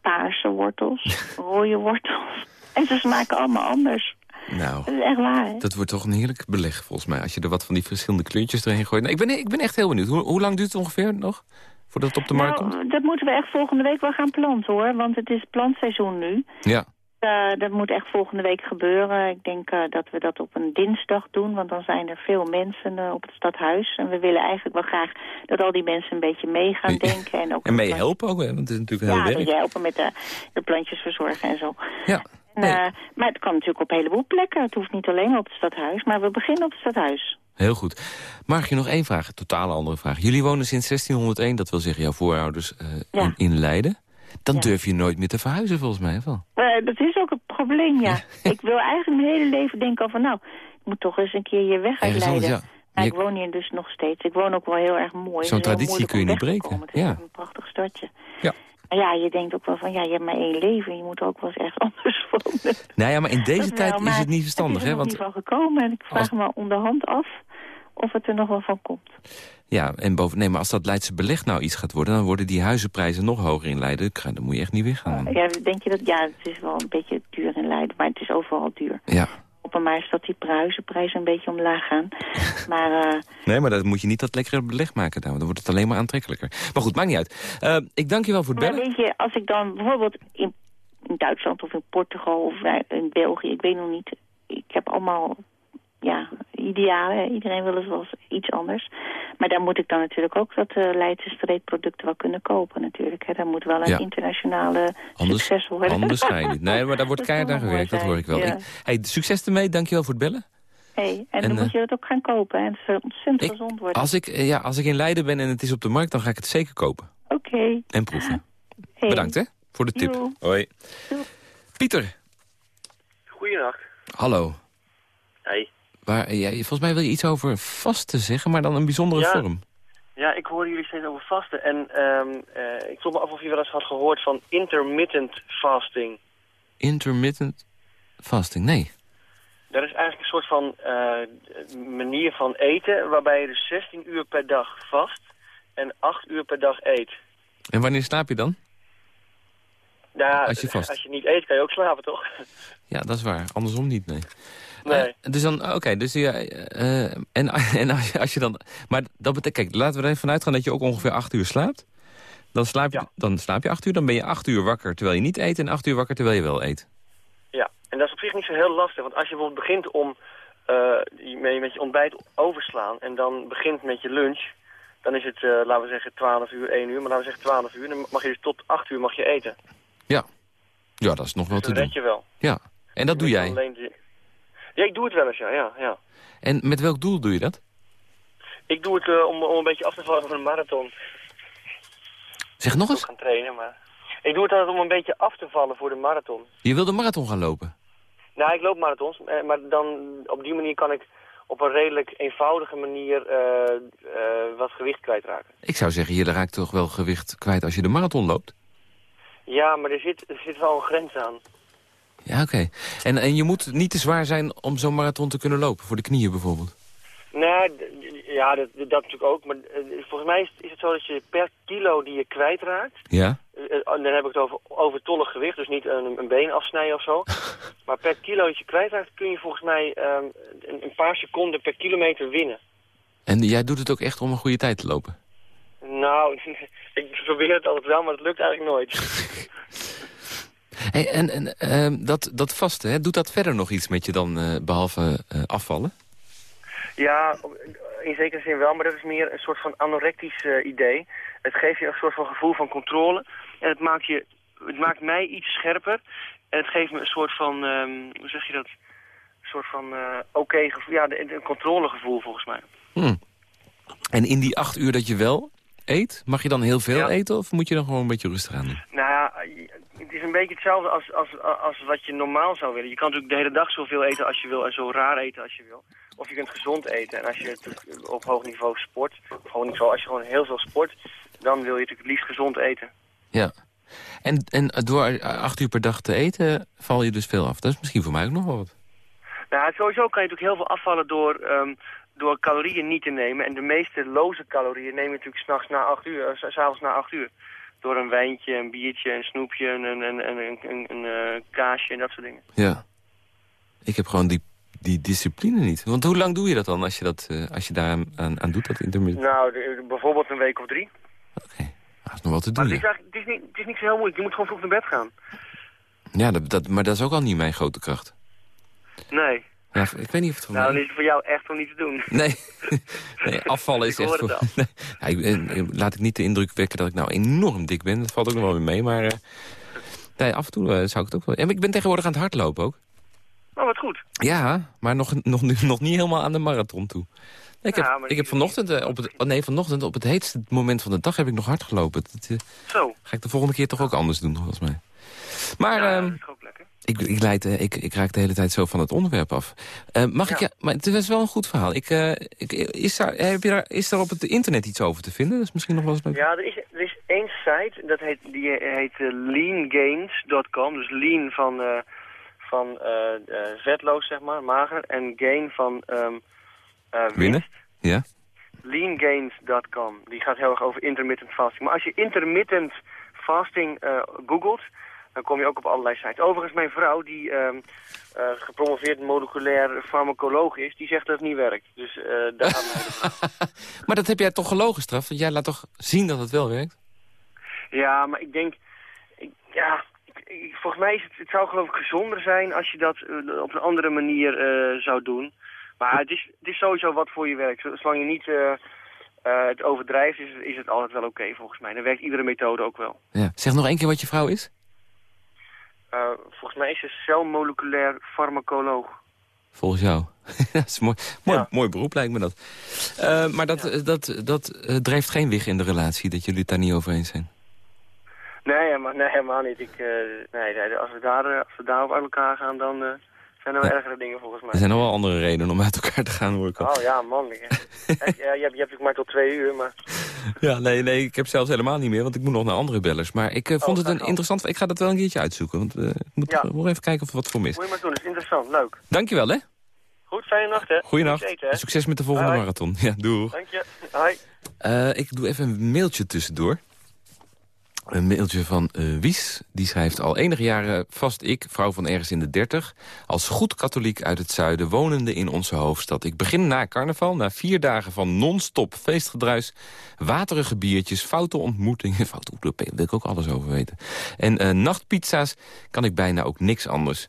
paarse wortels, rode wortels. En ze smaken allemaal anders. Nou, Dat is echt waar, hè? dat wordt toch een heerlijk beleg volgens mij. Als je er wat van die verschillende kleurtjes doorheen gooit. Nou, ik, ben, ik ben echt heel benieuwd. Hoe, hoe lang duurt het ongeveer nog? Voordat het op de markt komt? Nou, dat moeten we echt volgende week wel gaan planten hoor. Want het is plantseizoen nu. Ja. Eh, dat moet echt volgende week gebeuren. Ik denk eh, dat we dat op een dinsdag doen, want dan zijn er veel mensen eh, op het stadhuis. En we willen eigenlijk wel graag dat al die mensen een beetje mee gaan denken. En, ook En mee helpen ook, hè, want het is natuurlijk ja, heel een werk. beetje helpen met de, de plantjes verzorgen en zo. Ja. Eh, maar het kan natuurlijk op een heleboel plekken. Het hoeft niet alleen op het stadhuis, maar we beginnen op het stadhuis. Heel goed. Mag je nog één vraag, een totale andere vraag. Jullie wonen sinds 1601, dat wil zeggen jouw voorouders, eh, Ja. in, in Leiden. Dan Ja. durf je nooit meer te verhuizen volgens mij, of wel? Eh, dat is ook het probleem, ja. ik wil eigenlijk mijn hele leven denken van... nou, ik moet toch eens een keer hier weg uit Leiden. ja. Maar Je- ik woon hier dus nog steeds. Ik woon ook wel heel erg mooi. Zo'n traditie kun je niet breken. Het Ja. een prachtig stadje. Ja. Maar ja, je denkt ook wel van, ja, je hebt maar één leven. Je moet ook wel eens echt anders wonen. Nou ja, maar in deze wel, tijd is het niet verstandig, Het hè? is er Want nog niet van gekomen en ik vraag als- me onderhand af of het er nog wel van komt. ja, en boven, nee, maar als dat Leidse beleg nou iets gaat worden... dan worden die huizenprijzen nog hoger in Leiden. Dan moet je echt niet weggaan. Ja, denk je dat, ja, het is wel een beetje duur in Leiden, maar het is overal duur. Ja. Maar is dat die huizenprijzen een beetje omlaag gaan. Maar eh, Nee, maar dan moet je niet dat lekkere beleg maken. Dan, dan wordt het alleen maar aantrekkelijker. Maar goed, maakt niet uit. Eh, ik dank je wel voor het Maar bellen. weet je, als ik dan bijvoorbeeld in, in Duitsland of in Portugal of eh, in België, ik weet nog niet. Ik heb allemaal ja, idealen. Iedereen wil eens wel eens iets anders. Maar daar moet ik dan natuurlijk ook dat uh, Leidse streekproducten wel kunnen kopen natuurlijk. Hè. Daar moet wel een Ja. internationale Anders, succes worden. anders ga je niet. Nee, maar daar wordt keihard aan gewerkt, dat hoor ik wel. zijn, ja. Ik- hey, succes ermee, dank je wel voor het bellen. Hey, en, En, dan eh, moet je dat ook gaan kopen. hè. En het is ontzettend Ik- gezond worden. Als ik, eh, ja, als ik in Leiden ben en het is op de markt, dan ga ik het zeker kopen. Oké. En proeven. Hey. Bedankt hè, voor de tip. Hoi. Pieter, Goeiedag. hallo. Hey. Waar, eh, ja, volgens mij wil je iets over vasten zeggen, maar dan een bijzondere Ja. vorm. Ja, ik hoorde jullie steeds over vasten. En ehm, eh, ik vroeg me af of je wel eens had gehoord van intermittent fasting. Intermittent fasting, nee. Dat is eigenlijk een soort van eh, manier van eten waarbij je dus 16 uur per dag vast en 8 uur per dag eet. En wanneer slaap je dan? Ja, Als je vast. als je niet eet kan je ook slapen, toch? Ja, dat is waar. Andersom niet, nee. Nee. Eh, dus dan, oké, dus ja, eh, en, en als, je, als je dan, maar dat betekent, kijk, laten we er even vanuit gaan dat je ook ongeveer acht uur slaapt. Dan slaap, je, dan slaap je acht uur, dan ben je acht uur wakker terwijl je niet eet en acht uur wakker terwijl je wel eet. Ja, en dat is op zich niet zo heel lastig. Want als je bijvoorbeeld begint om eh, je- met, je ontbijt overslaan en dan begint met je lunch, dan is het, eh, laten we zeggen, 12 uur, 1 uur, maar laten we zeggen 12 uur. Dan mag je dus tot 8 uur mag je eten. Ja, ja dat is nog wel Dus te dat doen. red je wel. Ja, en dat doe jij. alleen Ja, ik doe het wel eens, ja. ja, ja. En met welk doel doe je dat? Ik doe het eh, om, om een beetje af te vallen van een marathon. Zeg nog eens, gaan trainen, maar... Ik doe het altijd om een beetje af te vallen voor de marathon. je wil de marathon gaan lopen. Nou, ik loop marathons, eh, maar dan op die manier kan ik op een redelijk eenvoudige manier eh, wat gewicht kwijtraken. Ik zou zeggen, je raakt toch wel gewicht kwijt als je de marathon loopt? Ja, maar er zit, er zit wel een grens aan. Ja, oké. En, en je moet niet te zwaar zijn om zo'n marathon te kunnen lopen, voor de knieën bijvoorbeeld. Nou, ja, dat, dat natuurlijk ook. Maar eh, volgens mij is, is het zo dat je per kilo die je kwijtraakt... Ja? eh, eh, dan heb ik het over overtollig gewicht, dus niet een, een been afsnijden of zo. maar per kilo dat je kwijtraakt kun je volgens mij ehm, een, een paar seconden per kilometer winnen. En jij doet het ook echt om een goede tijd te lopen? Nou, ik probeer het altijd wel, maar het lukt eigenlijk nooit. Hey, en en ehm, dat, dat vasten, hè, doet dat verder nog iets met je dan, eh, behalve eh, afvallen? Ja, in zekere zin wel, maar dat is meer een soort van anorectisch eh, idee. Het geeft je een soort van gevoel van controle. En het maakt, je, het maakt mij iets scherper. En het geeft me een soort van, ehm, hoe zeg je dat? Een soort van oké gevoel. Ja, een controlegevoel volgens mij. Hm. En in die acht uur dat je wel eet, mag je dan heel veel eten... of moet je dan gewoon een beetje rustig aan doen? Nou ja, het is een beetje hetzelfde als, als, als wat je normaal zou willen. Je kan natuurlijk de hele dag zoveel eten als je wil en zo raar eten als je wil. Of je kunt gezond eten. En als je op hoog niveau sport, hoog niveau, als je gewoon heel veel sport, dan wil je natuurlijk het liefst gezond eten. Ja. En, en door acht uur per dag te eten val je dus veel af. Dat is misschien voor mij ook nog wel wat. Nou, sowieso kan je natuurlijk heel veel afvallen door, ehm, door calorieën niet te nemen. En de meeste loze calorieën neem je natuurlijk s'nachts na acht uur, eh, s- s'avonds na acht uur. Door een wijntje, een biertje, een snoepje, een, een, een, een, eh, kaasje en dat soort dingen. Ja. Ik heb gewoon die, die discipline niet. Want hoe lang doe je dat dan als je, dat, eh, als je daar aan, doet, dat intermittent? Nou, de- bijvoorbeeld een week of drie. Dat is nog wel te Maar doen, het is, ja. het, is niet, het is niet zo heel moeilijk. Je moet gewoon vroeg naar bed gaan. Ja, dat, dat, maar dat is ook al niet mijn grote kracht. Nee. Ja, ik weet niet of het voor Nou, mij... voor jou echt om niet te doen. Nee, nee afvallen is echt voor... Nee. Ja, ik, eh, laat ik niet de indruk wekken dat ik nou enorm dik ben. Dat valt ook nog wel weer mee, maar... eh, nee, af en toe eh, zou ik het ook wel... En ik ben tegenwoordig aan het hardlopen ook. Maar wat goed. Ja, maar nog, nog, nog niet helemaal aan de marathon toe. Nee, ik heb, Ja, ik heb vanochtend, eh, op het, oh, nee, vanochtend op het heetste moment van de dag heb ik nog hard gelopen. Dat eh, Zo. ga ik de volgende keer toch ook anders doen, volgens mij. Maar Ja, ehm, dat is ook lekker. ik, ik, leid, eh, ik, ik raak de hele tijd zo van het onderwerp af. Eh, mag ik ja, maar het is wel een goed verhaal. Ik, eh, ik, is, daar, heb je daar, is daar op het internet iets over te vinden? Dat is misschien nog wel eens leuk. Ja, er is, er is één site, dat heet, die heet leangains.com. Dus lean van, van vetloos, zeg maar, mager. En gain van winst. Winnen? Ja. Leangains.com. Die gaat heel erg over intermittent fasting. Maar als je intermittent fasting googelt, dan kom je ook op allerlei sites. Overigens, mijn vrouw, die eh, gepromoveerd moleculair farmacoloog is, die zegt dat het niet werkt. Dus eh daar Maar dat heb jij toch gelogen, straf? Want jij laat toch zien dat het wel werkt? Ja, maar ik denk... Ik, ja, ik, ik- volgens mij is het, het zou geloof ik gezonder zijn als je dat eh, op een andere manier zou doen. Maar het is, het is sowieso wat voor je werkt. Zolang je niet het overdrijft, is, het- is het altijd wel oké volgens mij. Dan werkt iedere methode ook wel. Ja. Zeg nog één keer wat je vrouw is. Eh, volgens mij is ze celmoleculair farmacoloog. Volgens jou. dat is mooi, mooi, mooi beroep lijkt me dat. Eh, maar dat, eh, dat, dat drijft geen wig in de relatie, dat jullie het daar niet over eens zijn. Nee, helemaal, nee, helemaal niet. Ik, nee, als, we daar, als we daarop uit elkaar gaan, dan zijn er wel ergere dingen volgens mij. Er zijn nog wel andere redenen om uit elkaar te gaan, hoor ik al. Oh ja, man. Ja, je, hebt, je hebt ook maar tot twee uur, maar... Ja, nee, nee, ik heb zelfs helemaal niet meer, want ik moet nog naar andere bellers. Maar ik eh, vond het een interessant... Ik ga dat wel een keertje uitzoeken, want eh, ik moet Ja. even kijken of er wat voor mis. Moet je maar doen, dat is interessant, leuk. Dankjewel, hè. Goed, fijne nacht, hè. Goeienacht. Eten, hè. Succes met de volgende marathon. Ja, doeg. Dank je. Eh, ik doe even een mailtje tussendoor. Een mailtje van eh, Wies. Die schrijft al enige jaren vast ik, vrouw van ergens in de dertig... als goed katholiek uit het zuiden, wonende in onze hoofdstad. Ik begin na carnaval, na vier dagen van non-stop feestgedruis... waterige biertjes, foute ontmoetingen... foute ontmoetingen, wil ik ook alles over weten. En eh, nachtpizza's kan ik bijna ook niks anders.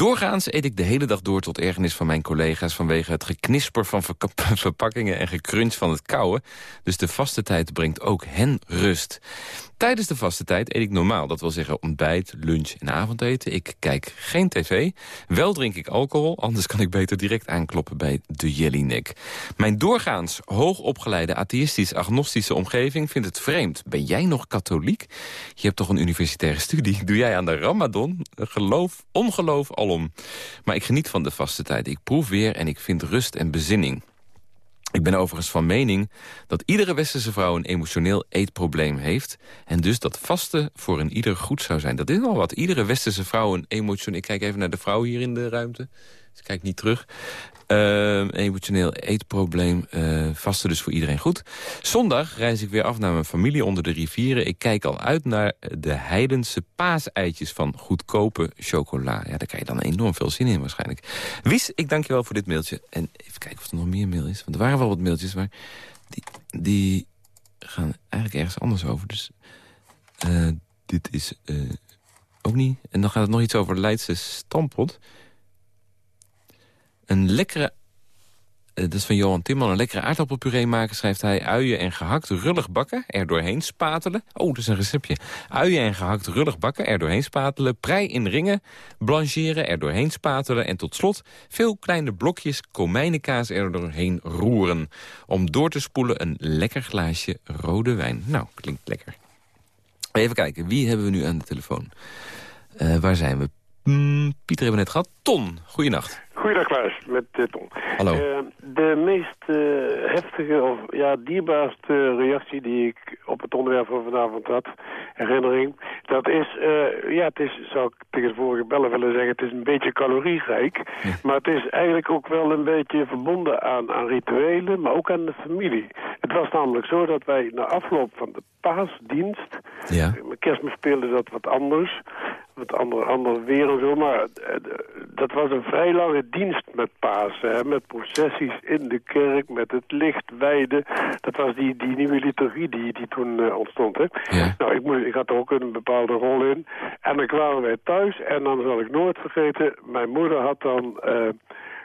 Doorgaans eet ik de hele dag door tot ergernis van mijn collega's... vanwege het geknisper van verpakkingen en gekrunch van het kouwen. Dus de vaste tijd brengt ook hen rust. Tijdens de vaste tijd eet ik normaal. Dat wil zeggen ontbijt, lunch en avondeten. Ik kijk geen tv. Wel drink ik alcohol, anders kan ik beter direct aankloppen bij de Jellinek. Mijn doorgaans hoogopgeleide atheïstisch-agnostische omgeving vindt het vreemd. Ben jij nog katholiek? Je hebt toch een universitaire studie? Doe jij aan de ramadan? Geloof, ongeloof Maar ik geniet van de vaste tijd. Ik proef weer en ik vind rust en bezinning. Ik ben overigens van mening dat iedere westerse vrouw een emotioneel eetprobleem heeft. En dus dat vasten voor een ieder goed zou zijn. Dat is wel wat. Iedere westerse vrouw een emotioneel... Ik kijk even naar de vrouw hier in de ruimte. Dus ik kijk niet terug. Uh, emotioneel eetprobleem. Uh, vasten dus voor iedereen goed. Zondag reis ik weer af naar mijn familie onder de rivieren. Ik kijk al uit naar de heidense paaseitjes van goedkope chocola. Ja, daar krijg je dan enorm veel zin in waarschijnlijk. Wies, ik dank je wel voor dit mailtje. En even kijken of er nog meer mail is. Want er waren wel wat mailtjes, maar die, die gaan eigenlijk ergens anders over. Dus uh, dit is uh, ook niet. En dan gaat het nog iets over Leidse stampot. Een lekkere, uh, dat is van Johan Timman, een lekkere aardappelpuree maken, schrijft hij. Uien en gehakt rullig bakken, er doorheen spatelen. Oh, dat is een receptje. Uien en gehakt rullig bakken, er doorheen spatelen. Prei in ringen, blancheren, er doorheen spatelen. En tot slot veel kleine blokjes komijnenkaas er doorheen roeren. Om door te spoelen een lekker glaasje rode wijn. Nou, klinkt lekker. Even kijken, wie hebben we nu aan de telefoon? Uh, waar zijn we? Mm, Pieter hebben we net gehad. Ton, goeienacht. Goeiedag Klaas, met uh, Ton. Hallo. Uh, de meest uh, heftige of ja, dierbaarste reactie die ik op het onderwerp van vanavond had, herinnering, dat is, ja, het is, zou ik tegen de vorige bellen willen zeggen, het is een beetje calorierijk, ja. maar het is eigenlijk ook wel een beetje verbonden aan, aan rituelen, maar ook aan de familie. Het was namelijk zo dat wij na afloop van de paasdienst, ja. kerstmis speelde dat wat anders, met andere, andere weer en zo. Maar eh, dat was een vrij lange dienst met Pasen. Hè, met processies in de kerk, met het licht wijden. Dat was die, die nieuwe liturgie die, die toen eh, ontstond. Hè. Nou, ik, moest, ik had er ook een bepaalde rol in. En dan kwamen wij thuis en dan zal ik nooit vergeten... mijn moeder had dan... eh,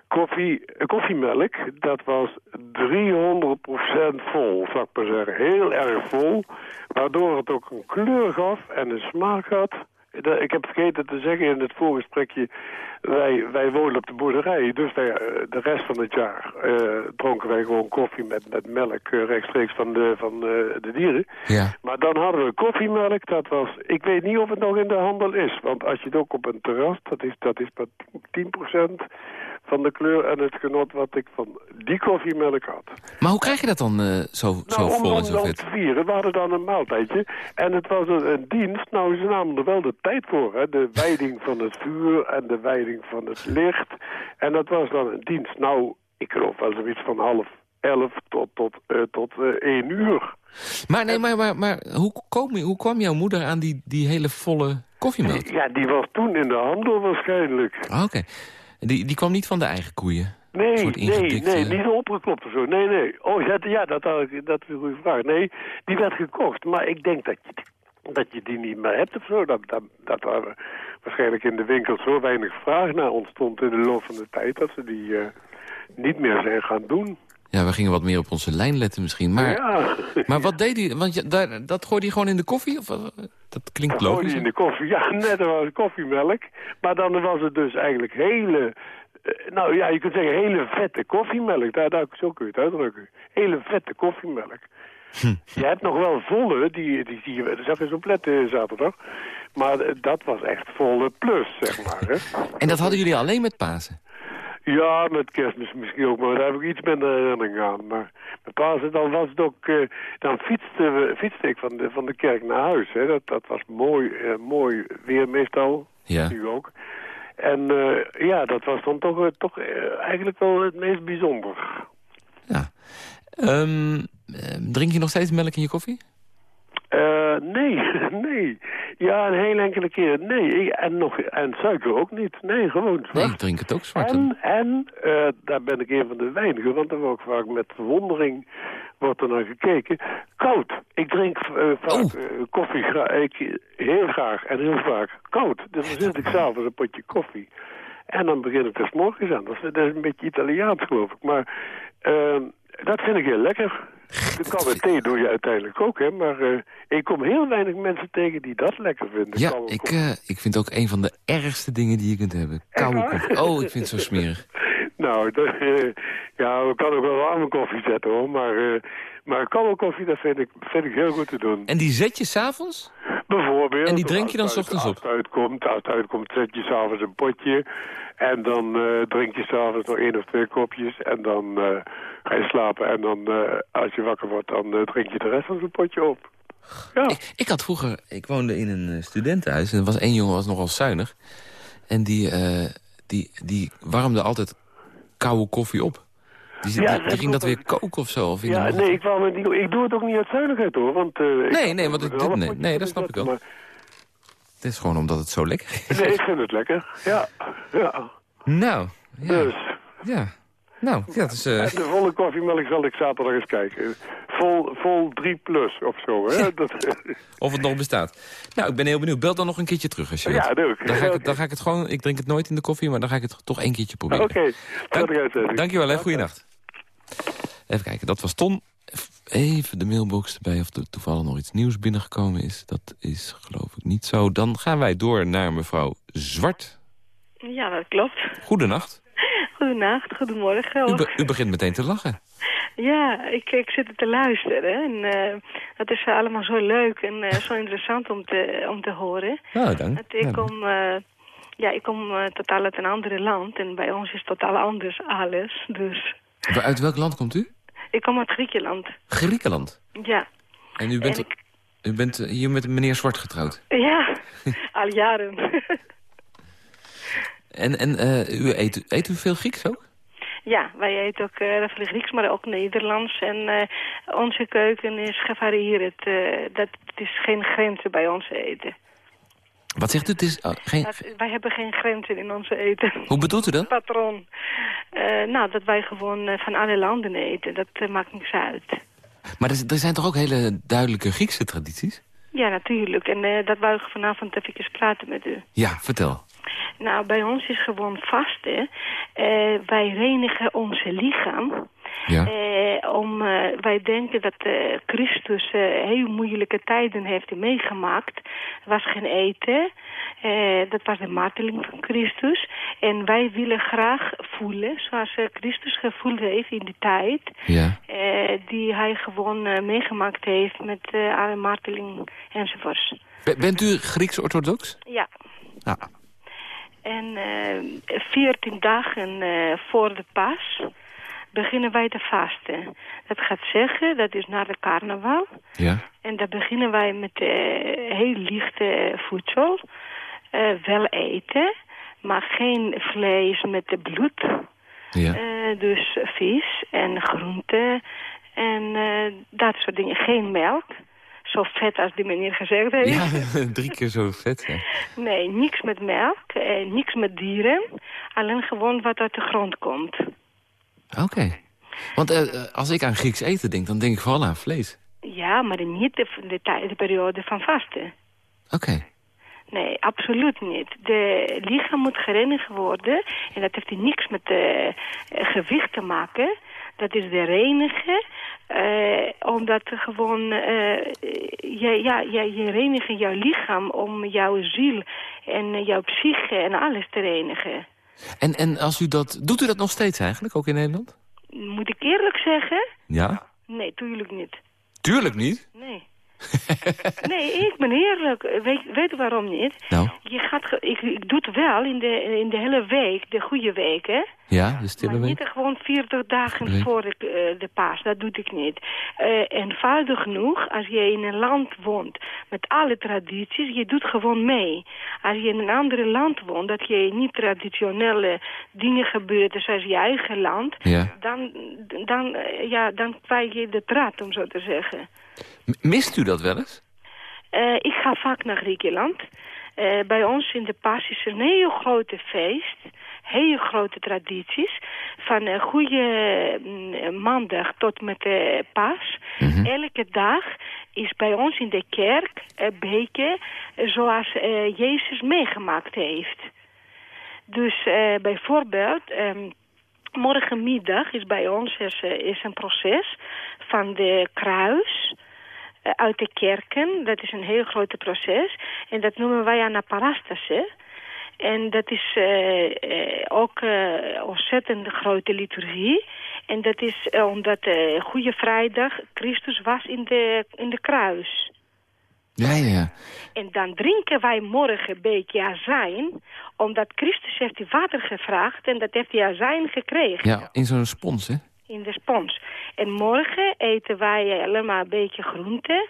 koffie, koffiemelk, dat was 300% vol, zou ik maar zeggen. Heel erg vol, waardoor het ook een kleur gaf en een smaak had. Ik heb vergeten te zeggen in het voorgesprekje, wij, wij wonen op de boerderij. Dus wij, eh, de rest van het jaar eh, dronken wij gewoon koffie met, met melk eh, rechtstreeks van de, van, de dieren. Ja. Maar dan hadden we koffiemelk, dat was... Ik weet niet of het nog in de handel is. Want als je het ook op een terras, dat is, dat is maar 10% van de kleur en het genot wat ik van die koffiemelk had. Maar hoe krijg je dat dan eh, zo, zo Nou, om, vol en zo vet? te vieren, we hadden dan een maaltijdje. En het was een, een dienst, nou ze namen er wel de tijd voor. Hè? De wijding van het vuur en de wijding van het licht. En dat was dan een dienst. Nou, ik geloof wel zoiets van half elf tot, tot, eh, tot eh, één uur. Maar, nee, maar, maar, maar hoe, kom je, hoe kwam jouw moeder aan die, die hele volle koffiemelk? Ja, die was toen in de handel waarschijnlijk. Ah, Oké. Die, die kwam niet van de eigen koeien? Nee, nee, nee, niet opgeklopt of zo. Nee, nee. Oh, ja, ja dat, ik- dat is een goede vraag. Nee, die werd gekocht. Maar ik denk dat je, dat je die niet meer hebt of zo. Dat, dat, dat er waarschijnlijk in de winkel zo weinig vraag naar ontstond in de loop van de tijd... dat ze die eh, niet meer zijn gaan doen. Ja, we gingen wat meer op onze lijn letten misschien. Maar, Ja. maar wat deed hij? Want je, daar, dat gooide hij gewoon in de koffie? Of, dat klinkt logisch. die in de koffie. Ja, net als koffiemelk. Maar dan was het dus eigenlijk hele... eh, nou ja, je kunt zeggen hele vette koffiemelk. Daar, daar zo kun je het uitdrukken. Hele vette koffiemelk. Je hebt nog wel volle, die, die dat zag je zo plet eh, zaterdag. Maar eh, dat was echt volle plus, zeg maar. Hè. En dat hadden jullie alleen met Pasen? Ja, met kerstmis misschien ook, maar daar heb ik iets minder herinnering aan. Maar met Pasen, dan was het ook, eh, dan fietste, we, fietste ik van de, van de kerk naar huis. Hè. Dat, dat was mooi, eh, mooi weer meestal, Ja. nu ook. En eh, ja, dat was dan toch, toch eigenlijk wel het meest bijzonder. Ehm, eh, drink je nog steeds melk in je koffie? Eh, nee, nee. Ja, een heel enkele keer. Nee, ik- en, nog, en suiker ook niet. Nee, gewoon zwart. Nee, ik drink het ook zwart. En, en eh, daar ben ik een van de weinigen, want er wordt vaak met verwondering wordt er naar gekeken. Koud. Ik drink eh, vaak eh, koffie ik, heel graag en heel vaak koud. Dus dan zit ik s'avonds een potje koffie. En dan begin ik er 's morgens aan. Dat is, dat is een beetje Italiaans, geloof ik. Maar eh, dat vind ik heel lekker. De thee doe je uiteindelijk ook, hè. Maar eh, ik kom heel weinig mensen tegen die dat lekker vinden. Ja, koude ik, eh, ik vind ook een van de ergste dingen die je kunt hebben. Koude koffie. Oh, ik vind het zo smerig. Nou, dat, eh, ja, we kan ook wel warme koffie zetten hoor, maar, maar koude koffie, dat vind ik, vind ik heel goed te doen. En die zet je s'avonds? Bijvoorbeeld. En die drink je dan s het ochtends uit- Als het uitkomt, als het uitkomt, zet je s'avonds een potje. En dan eh, drink je s'avonds nog één of twee kopjes. En dan eh, ga je slapen. En dan, eh, als je wakker wordt, dan drink je de rest van zo'n potje op. Ja. Ik, ik had vroeger, ik woonde in een studentenhuis en er was één jongen was nogal zuinig. En die, die, die warmde altijd koude koffie op. Die, die, Ja, die dat ging dat weer koken of zo. Of Ja, nee, ik, wou ik doe het ook niet uit zuinigheid hoor. Want, eh, Nee, nee, want het, half nee, nee, dat snap ik wel. Het is gewoon omdat het zo lekker is. Nee, ik vind het lekker. Ja, ja. Nou, ja. Dus. Ja. Nou, ja, het is... eh, de volle koffiemelk zal ik zaterdag eens kijken. Vol, vol 3 plus of zo, hè? Dat, of het nog bestaat. Nou, ik ben heel benieuwd. Bel dan nog een keertje terug als je Ja, doe ik. Dan ga ik, dan ga ik het gewoon... Ik drink het nooit in de koffie, maar dan ga ik het toch één keertje proberen. Oké, prettige uitzending. Dankjewel, hè. Goeienacht. Even kijken, dat was Ton. Even de mailbox erbij of er toevallig nog iets nieuws binnengekomen is. Dat is geloof ik niet zo. Dan gaan wij door naar mevrouw Zwart. Ja, dat klopt. Goedenacht. Goedenacht, goedemorgen. U, be- u begint meteen te lachen. Ja, ik, ik zit er te luisteren en eh, het is allemaal zo leuk en eh, zo interessant om te, om te horen. Nou, dank. Ik kom, eh, ja, ik kom totaal uit een ander land en bij ons is totaal anders alles. Dus Uit welk land komt u? ik kom uit Griekenland. Griekenland. Ja, En u bent, En u bent eh, hier met meneer Zwart getrouwd. ja, al jaren. En, en eh, u eet, eet u veel Grieks ook? ja, wij eten ook uh, veel Grieks, maar ook Nederlands. En onze keuken is gevarieerd. eh dat het is geen grenzen bij ons eten. Wat zegt u? Het is, oh, geen... Wij hebben geen grenzen in onze eten. Hoe bedoelt u dat? Patroon. Eh, nou, dat wij gewoon eh, van alle landen eten. Dat eh, maakt niks uit. Maar er, er zijn toch ook hele duidelijke Griekse tradities? Ja, natuurlijk. En dat wou ik vanavond even praten met u. Ja, vertel. Nou, bij ons is gewoon vasten. Wij reinigen onze lichaam. Ja. Eh, om, eh, wij denken dat eh, Christus heel moeilijke tijden heeft meegemaakt. Er was geen eten. Dat was de marteling van Christus. En wij willen graag voelen zoals Christus gevoeld heeft in die tijd. Ja. die hij gewoon meegemaakt heeft met alle marteling enzovoorts. Be- bent u Grieks-orthodox? Ja. Ja. En eh, 14 dagen voor de pas beginnen wij te vasten. Dat gaat zeggen, dat is na de carnaval. Ja. En dan beginnen wij met eh, heel lichte voedsel. Eh, wel eten, maar geen vlees met de bloed. Ja. Eh, dus vis en groenten en eh, dat soort dingen. Geen melk. Zo vet als die meneer gezegd heeft. Ja, drie keer zo vet, ja. Nee, niks met melk, eh, niks met dieren. Alleen gewoon wat uit de grond komt. Oké. Want eh, eh, als ik aan Grieks eten denk, dan denk ik vooral aan vlees. Ja, maar niet de, de, de periode van vasten. Oké. Nee, absoluut niet. De lichaam moet gereinigd worden. En dat heeft niks met eh, gewicht te maken. Dat is de reinigen. eh, omdat gewoon... je, ja, je, je reinigt jouw lichaam om jouw ziel en jouw psyche en alles te reinigen. En, en als u dat... Doet u dat nog steeds eigenlijk, ook in Nederland? Moet ik eerlijk zeggen? Ja. Nee, tuurlijk niet. Tuurlijk niet. Nee. nee, ik ben eerlijk. Weet, weet u waarom niet? Nou. Je gaat, ge- ik, ik doe het wel in de, in de hele week, de goede week, hè? Ja, de stille maar week. niet gewoon 40 dagen voor de, eh, de paas, dat doe ik niet. Eh eenvoudig genoeg, als je in een land woont met alle tradities, je doet gewoon mee. Als je in een ander land woont, dat je niet traditionele dingen gebeurt zoals je eigen land, Ja. dan, dan, eh, ja, dan kwijt je de draad, om zo te zeggen. Mist u dat wel eens? Eh, ik ga vaak naar Griekenland. Eh, bij ons in de Pas is er een heel grote feest. Hele grote tradities. Van een goede mm, maandag tot met de Pas. Elke dag is bij ons in de kerk een beetje zoals eh, Jezus meegemaakt heeft. Dus eh, bijvoorbeeld... ehm, morgenmiddag is bij ons is, eh, is een proces van de kruis eh, uit de kerken. Dat is een heel groot proces. En dat noemen wij anaparastase. En dat is eh, eh, ook eh ontzettend grote liturgie. En dat is eh, omdat eh, Goede Vrijdag Christus was in de, in de kruis. Ja, ja, ja. En dan drinken wij morgen een beetje azijn, omdat Christus heeft die water gevraagd en dat heeft hij azijn gekregen Ja, in zo'n spons, hè? In de spons. En morgen eten wij alleen maar een beetje groente,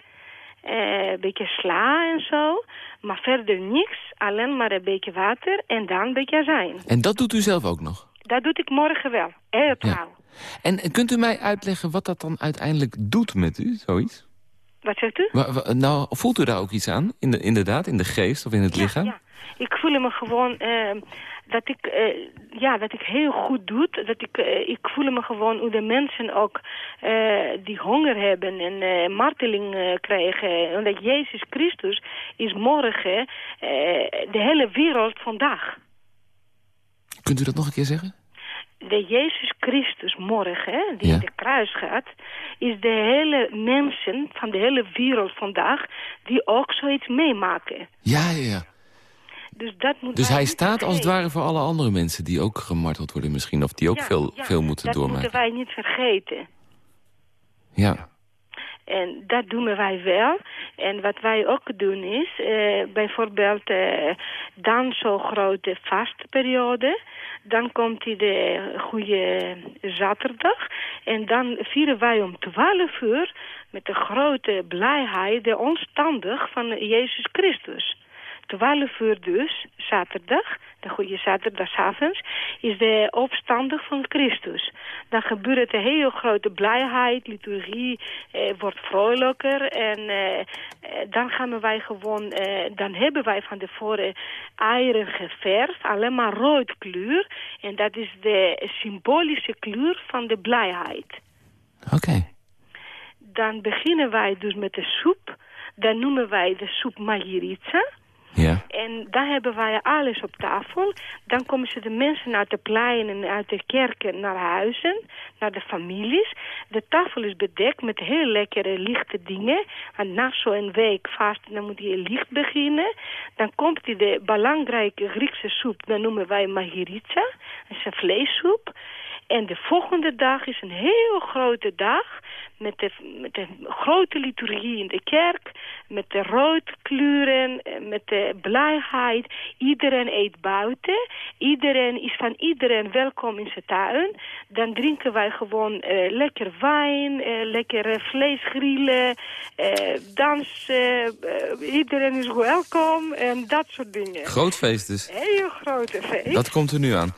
eh, een beetje sla en zo. Maar verder niks, alleen maar een beetje water en dan een beetje azijn. En dat doet u zelf ook nog? Dat doe ik morgen wel, heel trouw. En eh, kunt u mij uitleggen wat dat dan uiteindelijk doet met u, zoiets? Wat zegt u? Nou, voelt u daar ook iets aan? In de, inderdaad, in de geest of in het lichaam? Ja, ik voel me gewoon eh, dat ik eh, ja dat ik heel goed doe. Dat ik eh, ik voel me gewoon hoe de mensen ook eh, die honger hebben en marteling krijgen. Omdat Jezus Christus is morgen de hele wereld vandaag. Kunt u dat nog een keer zeggen? De Jezus Christus morgen, die Ja. in de kruis gaat, is de hele mensen van de hele wereld vandaag die ook zoiets meemaken. Ja, ja, ja. Dus dat moet Dus hij staat als het ware voor alle andere mensen... die ook gemarteld worden misschien, of die ook Ja, veel, ja, veel moeten dat doormaken. moeten wij niet vergeten. Ja. En dat doen wij wel. En wat wij ook doen is, eh, bijvoorbeeld eh, dan zo'n grote vastperiode. Dan komt die de goede zaterdag. En dan vieren wij om 12 uur met een grote blijheid de omstandig van Jezus Christus. 12 uur dus, zaterdag, de goede zaterdagavond, is de opstandig van Christus. Dan gebeurt een heel grote blijheid, liturgie eh, wordt vrolijker. En eh, eh, dan gaan wij gewoon, eh, dan hebben wij van tevoren eieren geverfd, alleen maar rood kleur. En dat is de symbolische kleur van de blijheid. Oké. Dan beginnen wij dus met de soep. Dan noemen wij de soep Majiritsa. Ja. En daar hebben wij alles op tafel. Dan komen ze de mensen uit de pleinen en uit de kerken naar huizen, naar de families. De tafel is bedekt met heel lekkere lichte dingen. En na zo'n week vast, dan moet je licht beginnen. Dan komt die de belangrijke Griekse soep, dat noemen wij mahiritsa. Dat is een vleessoep. En de volgende dag is een heel grote dag met de, met de grote liturgie in de kerk, met de roodkleuren, eh, met de blijheid. Iedereen eet buiten. Iedereen is van iedereen welkom in zijn tuin. Dan drinken wij gewoon eh, lekker wijn, eh, lekker vlees grillen, dansen. iedereen is welkom en dat soort dingen. Groot feest dus. Heel grote feest. Dat komt er nu aan.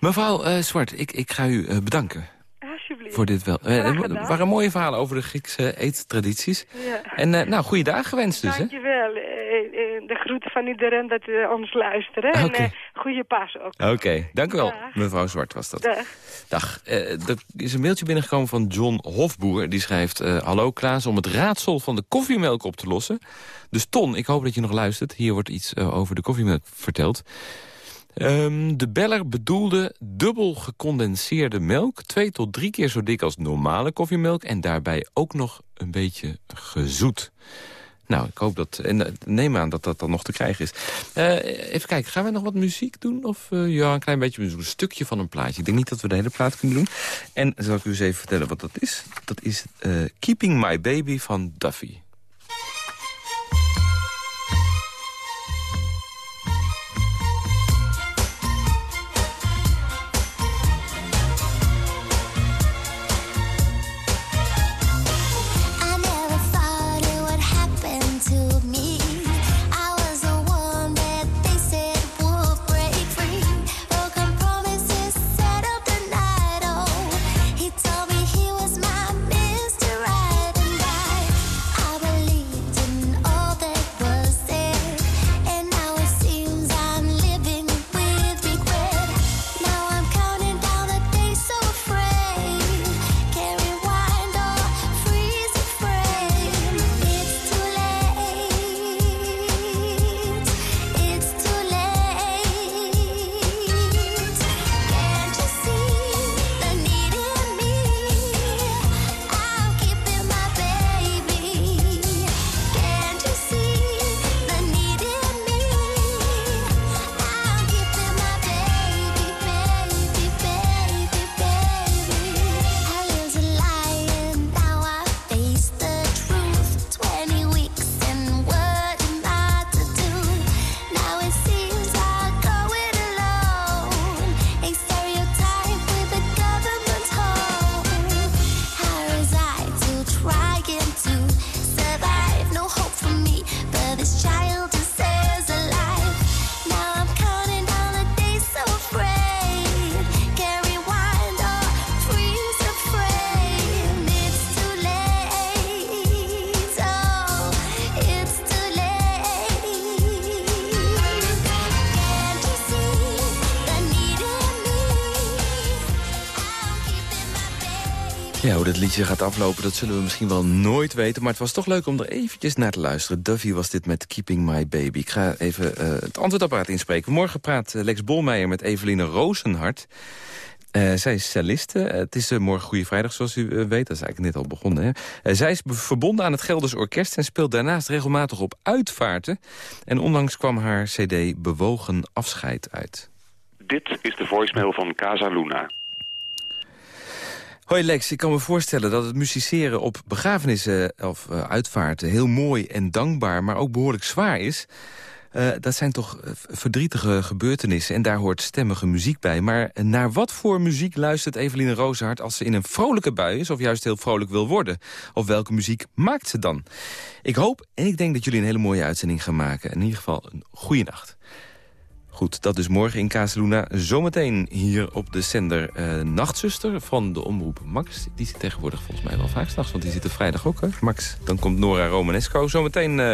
Mevrouw Zwart, ik, ik ga u bedanken. Alsjeblieft. Voor dit wel. Graag Eh, het waren mooie verhalen over de Griekse eettradities. Ja. En eh, nou, goede dagen gewenst dus, hè? Dankjewel. Eh, eh, de groeten van iedereen dat uh, ons luisteren. En Oké. eh, goede pas ook. Oké, dank u wel. Dag. Mevrouw Zwart was dat. Dag. Dag. Eh, er is een mailtje binnengekomen van John Hofboer. Die schrijft... eh, Hallo Klaas, om het raadsel van de koffiemelk op te lossen. Dus Ton, ik hoop dat je nog luistert. Hier wordt iets eh, over de koffiemelk verteld. Ehm, de beller bedoelde dubbel gecondenseerde melk. Twee tot drie keer zo dik als normale koffiemelk. En daarbij ook nog een beetje gezoet. Nou, ik hoop dat... En eh, neem aan dat dat dan nog te krijgen is. Eh, even kijken, gaan we nog wat muziek doen? Of eh, ja, een klein beetje een stukje van een plaatje. Ik denk niet dat we de hele plaat kunnen doen. En zal ik u eens even vertellen wat dat is? Dat is Keeping My Baby van Duffy. Ja, hoe dat liedje gaat aflopen, dat zullen we misschien wel nooit weten. Maar het was toch leuk om er eventjes naar te luisteren. Duffy was dit met Keeping My Baby. Ik ga even eh, het antwoordapparaat inspreken. Morgen praat eh, Lex Bolmeijer met Eveline Rozenhart. Eh, zij is celliste. Het is morgen Goede Vrijdag, zoals u weet. Dat is eigenlijk net al begonnen. Hè? Zij is verbonden aan het Gelders Orkest... en speelt daarnaast regelmatig op uitvaarten. En onlangs kwam haar cd Bewogen Afscheid uit. Dit is de voicemail van Casa Luna. Hoi Lex, ik kan me voorstellen dat het musiceren op begrafenissen of eh, uitvaarten heel mooi en dankbaar, maar ook behoorlijk zwaar is. Eh, dat zijn toch eh, verdrietige gebeurtenissen en daar hoort stemmige muziek bij. Maar naar wat voor muziek luistert Eveline Rozenhart als ze in een vrolijke bui is... of juist heel vrolijk wil worden? Of welke muziek maakt ze dan? Ik hoop en ik denk dat jullie een hele mooie uitzending gaan maken. In ieder geval een goede nacht. Goed, dat is morgen in Casaluna. Zometeen hier op de zender eh, Nachtzuster van de omroep Max. Die zit tegenwoordig volgens mij wel vaak s'nachts, want die zit er vrijdag ook, hè? Max. Dan komt Nora Romanesco. Zometeen eh,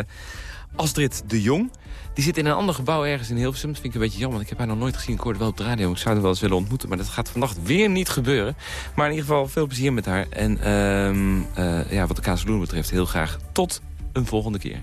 Astrid de Jong. Die zit in een ander gebouw ergens in Hilversum. Dat vind ik een beetje jammer, want ik heb haar nog nooit gezien. Ik hoorde wel op de radio, ik zou haar wel eens willen ontmoeten. Maar dat gaat vannacht weer niet gebeuren. Maar in ieder geval veel plezier met haar. En ehm, eh, ja, wat de Casaluna betreft heel graag tot een volgende keer.